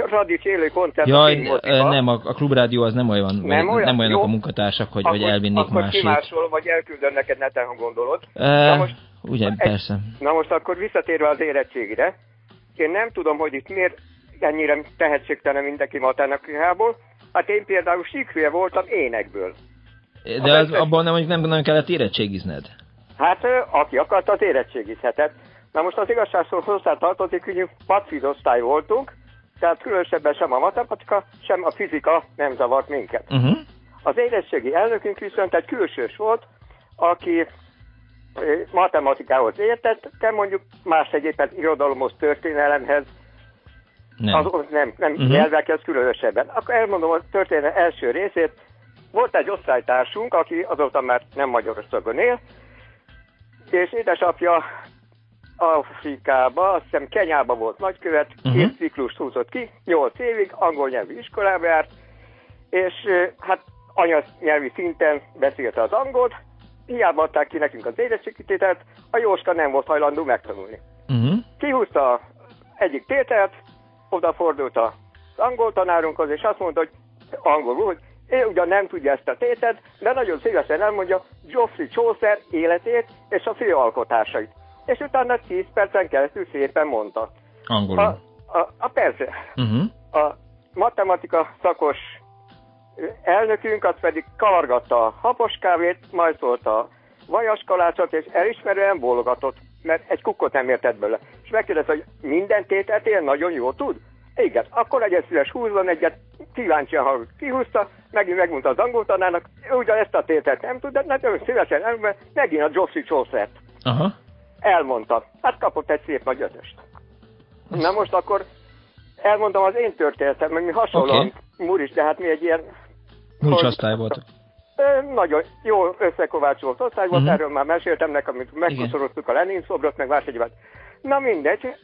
Radics élő koncert. Jaj, a nem, a, a klubrádió az nem olyan, nem, olyan, nem olyanok jó. a munkatársak, hogy, akkor, hogy elvinnék akkor másét. Akkor vagy elküldöm neked neten, ha gondolod. E, na most, ugye, egy, persze. Na most akkor visszatérve az érettségire, én nem tudom, hogy itt miért ennyire tehetségtelen mindenki matematikából. Hát én például síkhülye voltam énekből. De az, abban nem, hogy nem, nem kellett érettségizned? Hát aki akart, az érettségizhetett. Na most az igazságszól hozzá tartozik, hogy paciz osztály voltunk, tehát különösebben sem a matematika, sem a fizika nem zavart minket. Uh-huh. Az érettségi elnökünk viszont egy külsős volt, aki matematikához értett, de mondjuk más egyébként irodalomhoz, történelemhez, nem, az, nem, nem uh-huh. nyelvekhez különösebben. Akkor elmondom a történet első részét. Volt egy osztálytársunk, aki azóta már nem Magyarországon él, és édesapja Afrikába, azt hiszem Kenyába volt nagykövet, uh-huh. két ciklus húzott ki, nyolc évig, angol nyelvű iskolába járt, és hát anyanyelvi szinten beszélte az angolt, hiába adták ki nekünk az érettségítételt, a Jóska nem volt hajlandó megtanulni. Uh-huh. Kihúzta egyik tételt, odafordult az angol tanárunkhoz, és azt mondta, hogy angolul, hogy ő ugyan nem tudja ezt a tétet, de nagyon szívesen elmondja Geoffrey Chaucer életét és a főalkotásait és utána 10 percen keresztül szépen mondta. Angolul. A, a, a persze. Uh-huh. A matematika szakos elnökünk az pedig kavargatta a habos kávét, majd szólt a vajas kalácsot, és elismerően bólogatott, mert egy kukkot nem értett belőle. És megkérdezte, hogy minden tételt ilyen nagyon jól tud? Igen, akkor legyen szíves húzzon egyet, kíváncsian ha kihúzta, megint megmondta az angol ugyan ezt a tételt nem tud, de nagyon szívesen elmondta, megint a Geoffrey Chaucert. Aha. Elmondta. Hát kapott egy szép nagy ötöst. Na most akkor elmondom az én történetem, mert mi hasonlóan okay. muris, de hát mi egy ilyen... Muris osztály volt. Nagyon jó összekovácsolt osztály volt, uh-huh. erről már meséltem nekem, amit megkoszoroztuk a Lenin szobrot, meg egyébként. Na mindegy,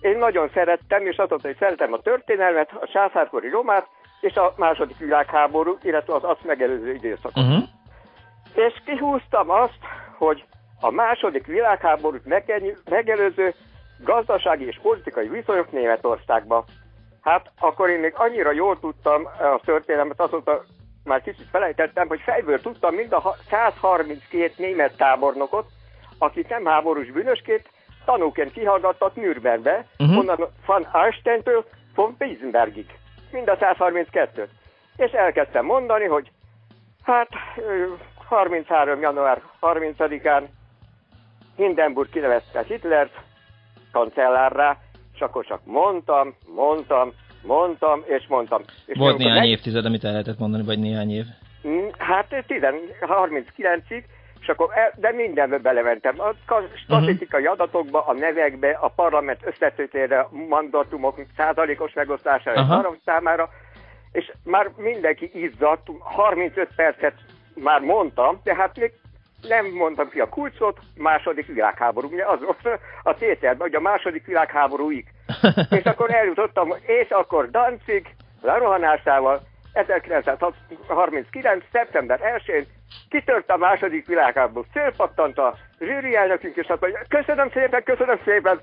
én nagyon szerettem, és azt hogy szeretem a történelmet, a császárkori romát, és a második világháború, illetve az azt megelőző időszakot. Uh-huh. És kihúztam azt, hogy a második világháborút megelőző gazdasági és politikai viszonyok Németországba. Hát akkor én még annyira jól tudtam a történelmet, azóta már kicsit felejtettem, hogy fejből tudtam mind a 132 német tábornokot, akik nem háborús bűnösként tanúként kihallgattak Nürnbergbe, uh-huh. onnan van Einsteintől von Peisenbergig. Mind a 132 És elkezdtem mondani, hogy hát 33. január 30-án Hindenburg kinevezte Hitlert kancellárrá, és akkor csak mondtam, mondtam, mondtam, és mondtam. És Volt néhány meg... évtized, amit el lehetett mondani, vagy néhány év? Mm, hát 39-ig, és akkor el, de mindenbe belementem. A statisztikai uh-huh. adatokba, a nevekbe, a parlament összetétére, mandatumok százalékos megosztására, uh-huh. számára, és már mindenki izzadt, 35 percet már mondtam, de hát még nem mondtam ki a kulcsot, második világháború, ugye az volt a tételben, hogy a második világháborúig. és akkor eljutottam, és akkor Danzig lerohanásával 1939. szeptember 1-én kitört a második világháború, célpattant a zsűri elnökünk, és azt mondja, köszönöm szépen, köszönöm szépen,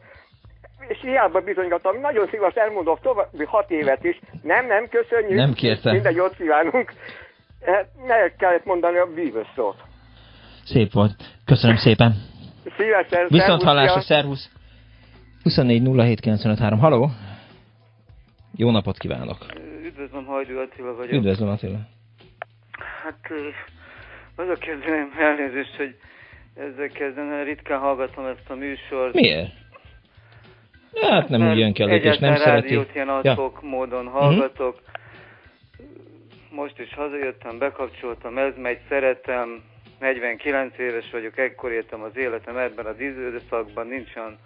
és hiába bizonygatom, nagyon szívas elmondok további hat évet is. Nem, nem, köszönjük. Nem kérte. Minden jót kívánunk. Eh, ne kellett mondani a bűvös szót. Szép volt. Köszönöm szépen. Szívesen. Viszont hallásra, szervusz. 24 Haló? Jó napot kívánok. Üdvözlöm, Hajdú Attila vagyok. Üdvözlöm, Attila. Hát az a kezdeném elnézést, hogy ezzel kezden, ritkán hallgatom ezt a műsort. Miért? Hát nem úgy jön kell, és nem szereti. rádiót ilyen adhok ja. módon hallgatok. Mm-hmm. Most is hazajöttem, bekapcsoltam, ez megy, szeretem. 49 éves vagyok, ekkor értem az életem ebben az időszakban, nincs olyan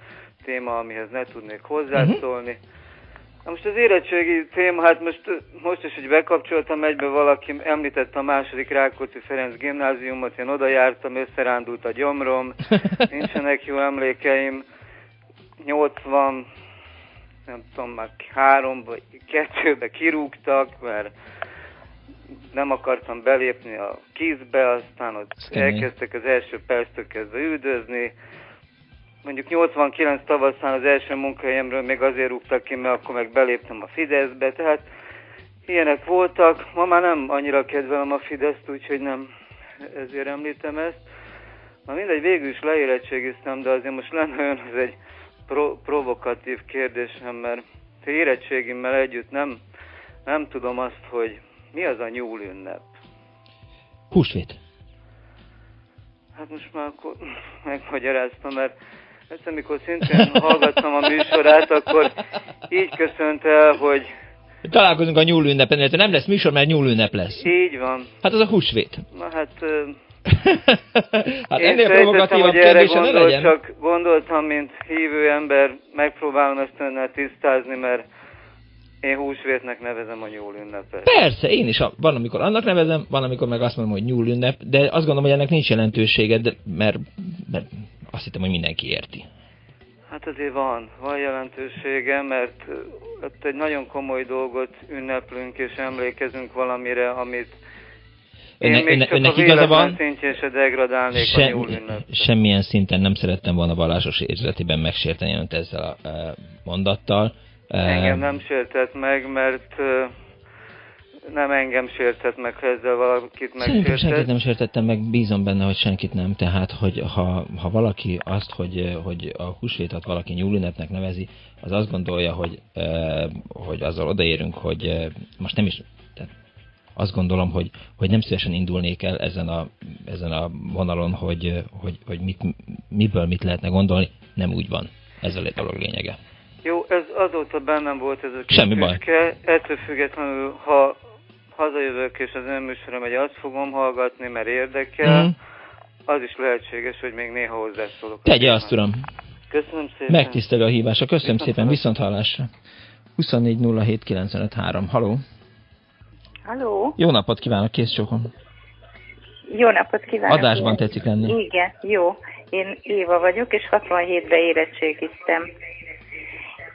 téma, amihez ne tudnék hozzászólni. Mm-hmm. Na most az érettségi téma, hát most, most is, hogy bekapcsoltam egybe, valaki említette a második Rákóczi Ferenc gimnáziumot, én oda jártam, összerándult a gyomrom, nincsenek jó emlékeim. 80, nem tudom, már három vagy kettőbe kirúgtak, mert nem akartam belépni a kízbe, aztán ott elkezdtek az első perctől kezdve üldözni. Mondjuk 89 tavaszán az első munkahelyemről még azért rúgtak ki, mert akkor meg beléptem a Fideszbe, tehát ilyenek voltak. Ma már nem annyira kedvelem a Fideszt, úgyhogy nem ezért említem ezt. Na mindegy, végül is leérettségiztem, de azért most lenne olyan, ez egy pro- provokatív kérdésem, mert érettségimmel együtt nem, nem tudom azt, hogy mi az a nyúl ünnep. Húsvét. Hát most már akkor megmagyaráztam, mert ezt amikor szintén hallgattam a műsorát, akkor így köszönt el, hogy Találkozunk a nyúlünnepen, illetve nem lesz műsor, mert nyúlünnep lesz. Így van. Hát az a húsvét. Na hát hát ennél provokatívabb kérdése ne legyen. Csak gondoltam, mint hívő ember, megpróbálom ezt önnel tisztázni, mert én húsvétnek nevezem a nyúl ünnepet. Persze, én is. Van, amikor annak nevezem, van, amikor meg azt mondom, hogy nyúl ünnep, de azt gondolom, hogy ennek nincs jelentősége, de, mert, mert azt hittem, hogy mindenki érti. Hát azért van, van jelentősége, mert ott egy nagyon komoly dolgot ünneplünk és emlékezünk valamire, amit én önne, még önne, csak önnek a igaza van, szintjén se degradálnék se, a Semmilyen szinten nem szerettem volna vallásos érzetében megsérteni önt ezzel a e, mondattal. Engem nem sértett meg, mert nem engem sértett meg, ha ezzel valakit megsértett. senkit nem sértettem meg, bízom benne, hogy senkit nem. Tehát, hogy ha, ha valaki azt, hogy, hogy a húsvétat valaki nyúlünnepnek nevezi, az azt gondolja, hogy, hogy azzal odaérünk, hogy most nem is azt gondolom, hogy, hogy nem szívesen indulnék el ezen a, ezen a vonalon, hogy, hogy, hogy mit, miből mit lehetne gondolni. Nem úgy van. Ez a dolog lényege. Jó, ez azóta bennem volt ez a Semmi baj. Ettől függetlenül, ha hazajövök és az ön műsorom egy azt fogom hallgatni, mert érdekel, mm. az is lehetséges, hogy még néha hozzászólok. Tegye azt, uram. Köszönöm szépen. Megtisztelő a hívása. Köszönöm viszont szépen, viszont hallásra. 24 Haló. Halló. Jó napot kívánok, kész csókom. Jó napot kívánok. Adásban tetszik lenni. Igen, jó. Én Éva vagyok, és 67-ben érettségiztem.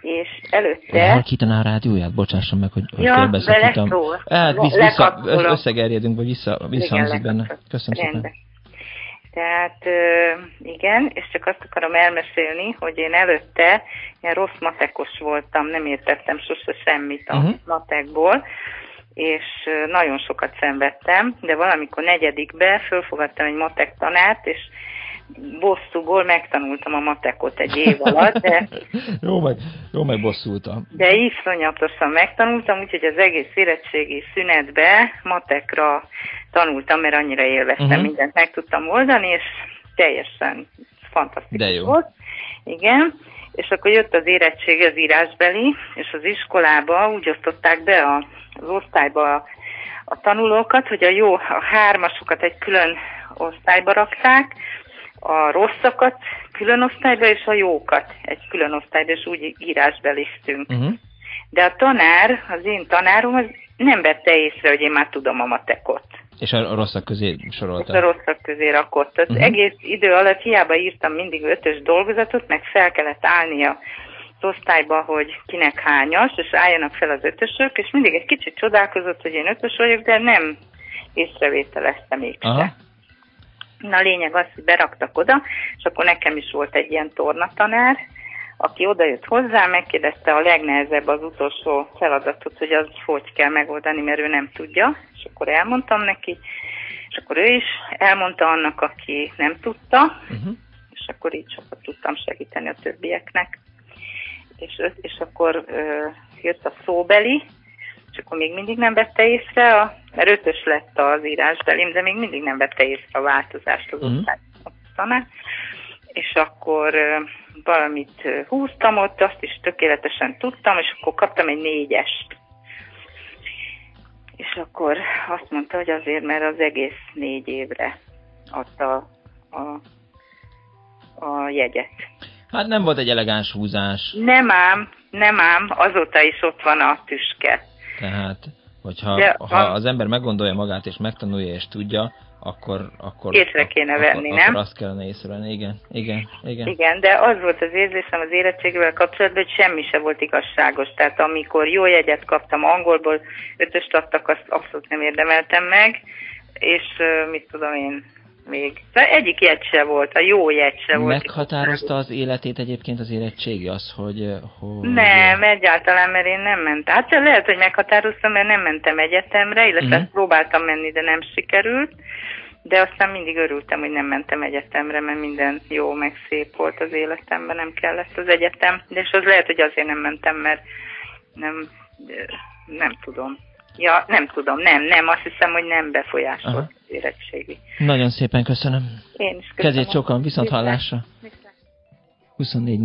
És előtte... Halkítaná a rádióját, bocsásson meg, hogy, hogy ja, félbeszakítam. Hát vissza, vissza összegerjedünk, vagy vissza, visszahangzik benne. Köszönöm Rendben. szépen. Tehát igen, és csak azt akarom elmesélni, hogy én előtte ilyen rossz matekos voltam, nem értettem sose semmit a uh-huh. matekból, és nagyon sokat szenvedtem, de valamikor negyedikbe fölfogadtam egy matek tanárt, és bosszúból megtanultam a matekot egy év alatt, de... jó, meg, jó meg bosszultam. De iszonyatosan megtanultam, úgyhogy az egész érettségi szünetbe matekra tanultam, mert annyira élveztem, uh-huh. mindent meg tudtam oldani, és teljesen fantasztikus de jó. volt. Igen, és akkor jött az érettség az írásbeli, és az iskolába úgy osztották be a, az osztályba a, a tanulókat, hogy a jó, a hármasokat egy külön osztályba rakták, a rosszakat külön osztályba, és a jókat egy külön osztályba, és úgy írásbeliztünk. Uh-huh. De a tanár, az én tanárom, az nem vette észre, hogy én már tudom a matekot. És a rosszak közé sorolta. És a rosszak közé rakott. Az uh-huh. egész idő alatt hiába írtam mindig ötös dolgozatot, meg fel kellett állnia az osztályba, hogy kinek hányas, és álljanak fel az ötösök, és mindig egy kicsit csodálkozott, hogy én ötös vagyok, de nem észrevételeztem mégse. Aha. Na a lényeg az, hogy beraktak oda, és akkor nekem is volt egy ilyen tornatanár, aki odajött hozzá, megkérdezte a legnehezebb az utolsó feladatot, hogy az hogy kell megoldani, mert ő nem tudja, és akkor elmondtam neki, és akkor ő is elmondta annak, aki nem tudta, uh-huh. és akkor így sokat tudtam segíteni a többieknek. És, és akkor ö, jött a szóbeli, és akkor még mindig nem vette észre, a, mert ötös lett az írásbelim, de még mindig nem vette észre a változást az uh-huh. osztály és akkor valamit húztam ott, azt is tökéletesen tudtam, és akkor kaptam egy négyest. És akkor azt mondta, hogy azért, mert az egész négy évre adta a, a jegyet. Hát nem volt egy elegáns húzás. Nem ám, nem ám, azóta is ott van a tüske. Tehát, hogyha De ha a... az ember meggondolja magát és megtanulja és tudja, akkor... akkor Észre kéne venni, akkor, nem? Akkor azt kellene észrevenni, igen, igen, igen. Igen, de az volt az érzésem az érettségével kapcsolatban, hogy semmi se volt igazságos. Tehát amikor jó jegyet kaptam angolból, ötöst adtak, azt abszolút nem érdemeltem meg, és mit tudom én, még. De egyik jegy se volt, a jó jegy se volt. Meghatározta az életét egyébként az érettségi az, hogy... hogy... Nem, egyáltalán, mert én nem mentem. Hát lehet, hogy meghatároztam, mert nem mentem egyetemre, illetve uh-huh. próbáltam menni, de nem sikerült. De aztán mindig örültem, hogy nem mentem egyetemre, mert minden jó, meg szép volt az életemben, nem kellett az egyetem. De és az lehet, hogy azért nem mentem, mert nem, nem tudom. Ja, nem tudom, nem, nem, azt hiszem, hogy nem befolyásolt Aha. érettségi. Nagyon szépen köszönöm. Én is köszönöm. Kezét sokan, viszont hallásra. 24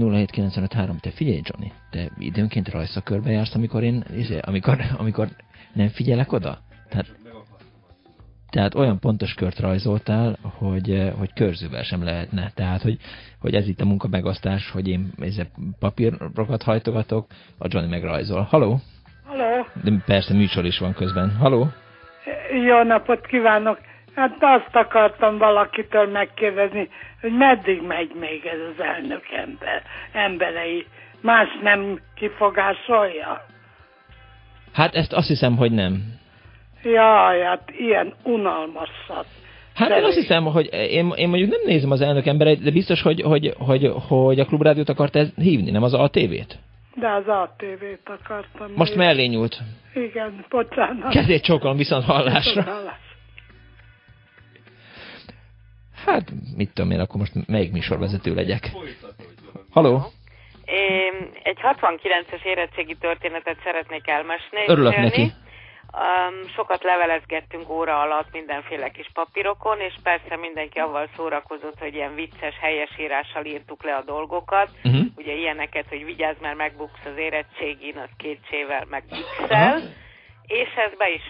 te figyelj Johnny, te időnként rajszakörbe jársz, amikor én, izé, amikor, amikor nem figyelek oda? Tehát, tehát olyan pontos kört rajzoltál, hogy, hogy körzővel sem lehetne. Tehát, hogy, hogy ez itt a munkamegosztás, hogy én papírokat hajtogatok, a Johnny meg rajzol. Haló? Haló? De persze műsor is van közben. Haló? Jó napot kívánok! Hát azt akartam valakitől megkérdezni, hogy meddig megy még ez az elnök ember, emberei. Más nem kifogásolja? Hát ezt azt hiszem, hogy nem. Jaj, hát ilyen unalmas szat. Hát én azt hiszem, hogy én, én mondjuk nem nézem az elnök embereit, de biztos, hogy, hogy, hogy, hogy a klubrádiót akart ez hívni, nem az ATV-t? De az ATV-t akartam. Most nézni. mellé nyúlt. Igen, bocsánat. Kezét csókolom viszont hallásra. Hallás. Hát, mit tudom én, akkor most melyik műsorvezető legyek? Haló? Egy 69-es érettségi történetet szeretnék elmesélni. Örülök neki. Um, sokat levelezgettünk óra alatt mindenféle kis papírokon, és persze mindenki avval szórakozott, hogy ilyen vicces helyesírással írtuk le a dolgokat. Uh-huh. Ugye ilyeneket, hogy vigyázz, mert megbuksz az érettségin, az két csével meg uh-huh. És ez be is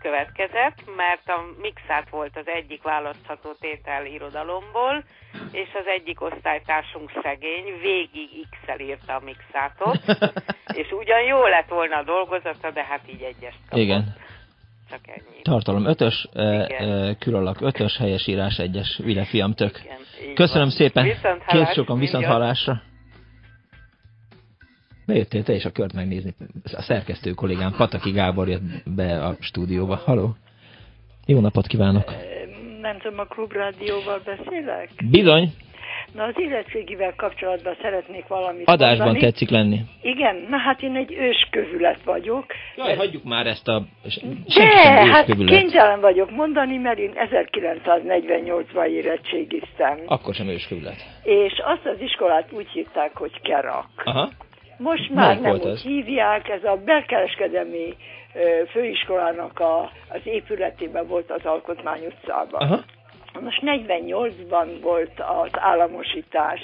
következett, mert a mixát volt az egyik választható tétel irodalomból, és az egyik osztálytársunk szegény végig X-el írta a mixátot, és ugyan jó lett volna a dolgozata, de hát így egyest kapott. Igen. Csak ennyi. Tartalom ötös, e, külalak ötös, helyesírás egyes, Vile fiam tök. Igen, Köszönöm van. szépen, két sokan viszont hallásra. Bejöttél te is a kört megnézni. A szerkesztő kollégám Pataki Gábor jött be a stúdióba. Haló? Jó napot kívánok! Nem tudom, a klubrádióval beszélek? Bizony! Na az érettségivel kapcsolatban szeretnék valamit Adásban mondani. tetszik lenni. Igen, na hát én egy őskövület vagyok. Jaj, mert... hagyjuk már ezt a... De, hát kénytelen vagyok mondani, mert én 1948-ban érettségiztem. Akkor sem őskövület. És azt az iskolát úgy hívták, hogy Kerak. Aha. Most már nem úgy ez? hívják, ez a belkereskedelmi főiskolának a, az épületében volt az Alkotmány utcában. Aha. Most 48-ban volt az államosítás.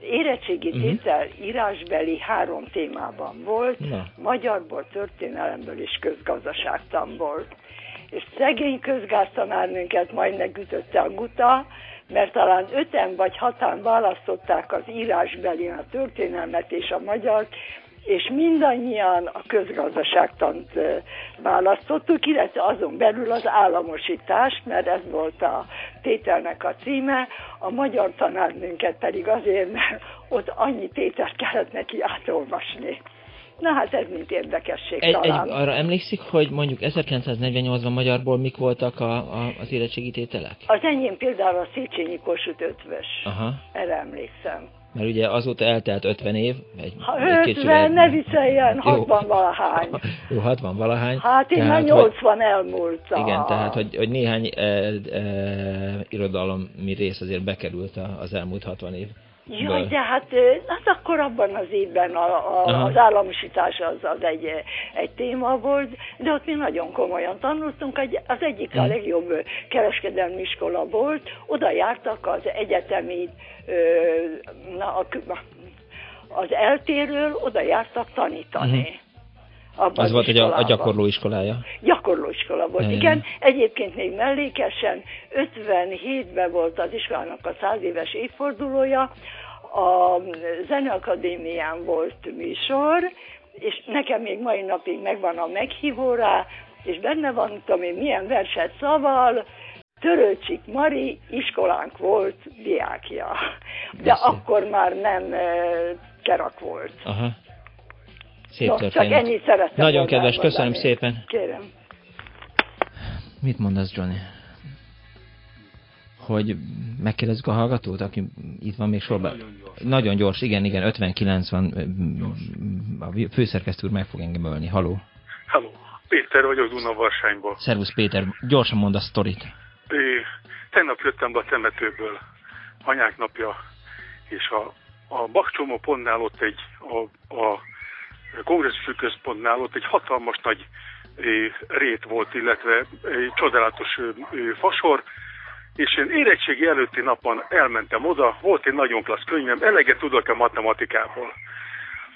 Érettségi uh-huh. tétel írásbeli három témában volt, Na. magyarból, történelemből és közgazdaságtanból. És szegény közgáztanárnőnket majd megütötte a guta, mert talán öten vagy hatan választották az írásbeli a történelmet és a magyar, és mindannyian a közgazdaságtant választottuk, illetve azon belül az államosítást, mert ez volt a tételnek a címe, a magyar tanárnőnket pedig azért, mert ott annyi tételt kellett neki átolvasni. Na hát ez mint érdekesség egy, talán. Egy, arra emlékszik, hogy mondjuk 1948-ban magyarból mik voltak a, a, az érettségítételek? Az enyém például a Széchenyi Kossuth ötvös. Aha. Erre emlékszem. Mert ugye azóta eltelt 50 év. Egy, ha egy 50, ne vicceljen, 60 valahány. Jó, 60 valahány. Hát én már 80 hogy, elmúlt. A... Igen, tehát hogy, hogy néhány e, e, irodalmi rész azért bekerült az elmúlt 60 év. Jaj, de hát az akkor abban az évben a, a, az államosítás az, az egy, egy téma volt, de ott mi nagyon komolyan tanultunk, az egyik a hm. legjobb kereskedelmi iskola volt, oda jártak az egyetemi, na, az eltéről, oda jártak tanítani. Uh-huh. Abban az volt, hogy a, a gyakorlóiskolája? Gyakorlóiskola volt, igen. igen. Egyébként még mellékesen 57-ben volt az iskolának a száz éves évfordulója, a Zeneakadémián volt műsor, és nekem még mai napig megvan a meghívó rá, és benne van, tudom én, milyen verset szaval, Törőcsik Mari iskolánk volt diákja, de Beszél. akkor már nem e, kerak volt. Aha. Szép no, Csak ennyit szerettem Nagyon kedves, köszönöm szépen. Kérem. Mit mondasz, Johnny? Hogy megkérdezzük a hallgatót, aki itt van még sorban? Nagyon gyors. Nagyon gyors, igen, igen, 59 van. Gyors. A főszerkesztő úr meg fog engem ölni. Haló. Haló. Péter vagyok Dunavarságból. Szervusz Péter, gyorsan mondd a sztorit. É, tegnap jöttem be a temetőből, anyák napja, és a, a Bakcsomó pontnál ott egy, a, a kongresszusi központnál ott egy hatalmas nagy rét volt, illetve csodálatos fasor, és én érettségi előtti napon elmentem oda, volt egy nagyon klassz könyvem, eleget tudok a matematikából.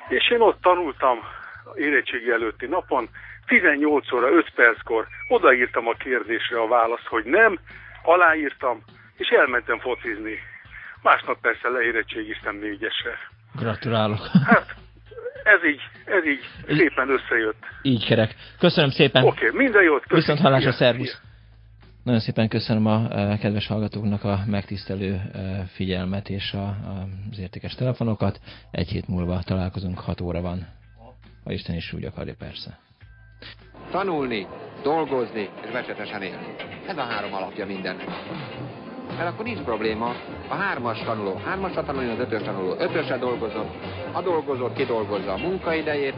És én ott tanultam érettségi előtti napon, 18 óra 5 perckor odaírtam a kérdésre a választ, hogy nem, aláírtam, és elmentem focizni. Másnap persze leérettségiztem négyesre. Gratulálok. Hát ez így, ez így szépen összejött. Így kerek. Köszönöm szépen. Oké, okay, minden jót. Köszönöm. Viszont hallásra, szervusz. Nagyon szépen köszönöm a kedves hallgatóknak a megtisztelő figyelmet és a, az értékes telefonokat. Egy hét múlva találkozunk, 6 óra van. Ha Isten is úgy akarja, persze. Tanulni, dolgozni és becsetesen élni. Ez a három alapja mindennek mert akkor nincs probléma. A hármas tanuló, hármasra tanuljon az ötös tanuló, ötösre dolgozom, a dolgozó kidolgozza a munkaidejét,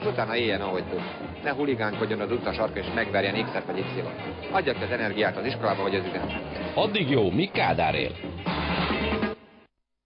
és utána éljen, ahogy tud. Ne huligánkodjon az utca sarka, és megverjen X-et vagy Y-ot. Adjak az energiát az iskolába vagy az üzembe. Addig jó, mi Kádár él?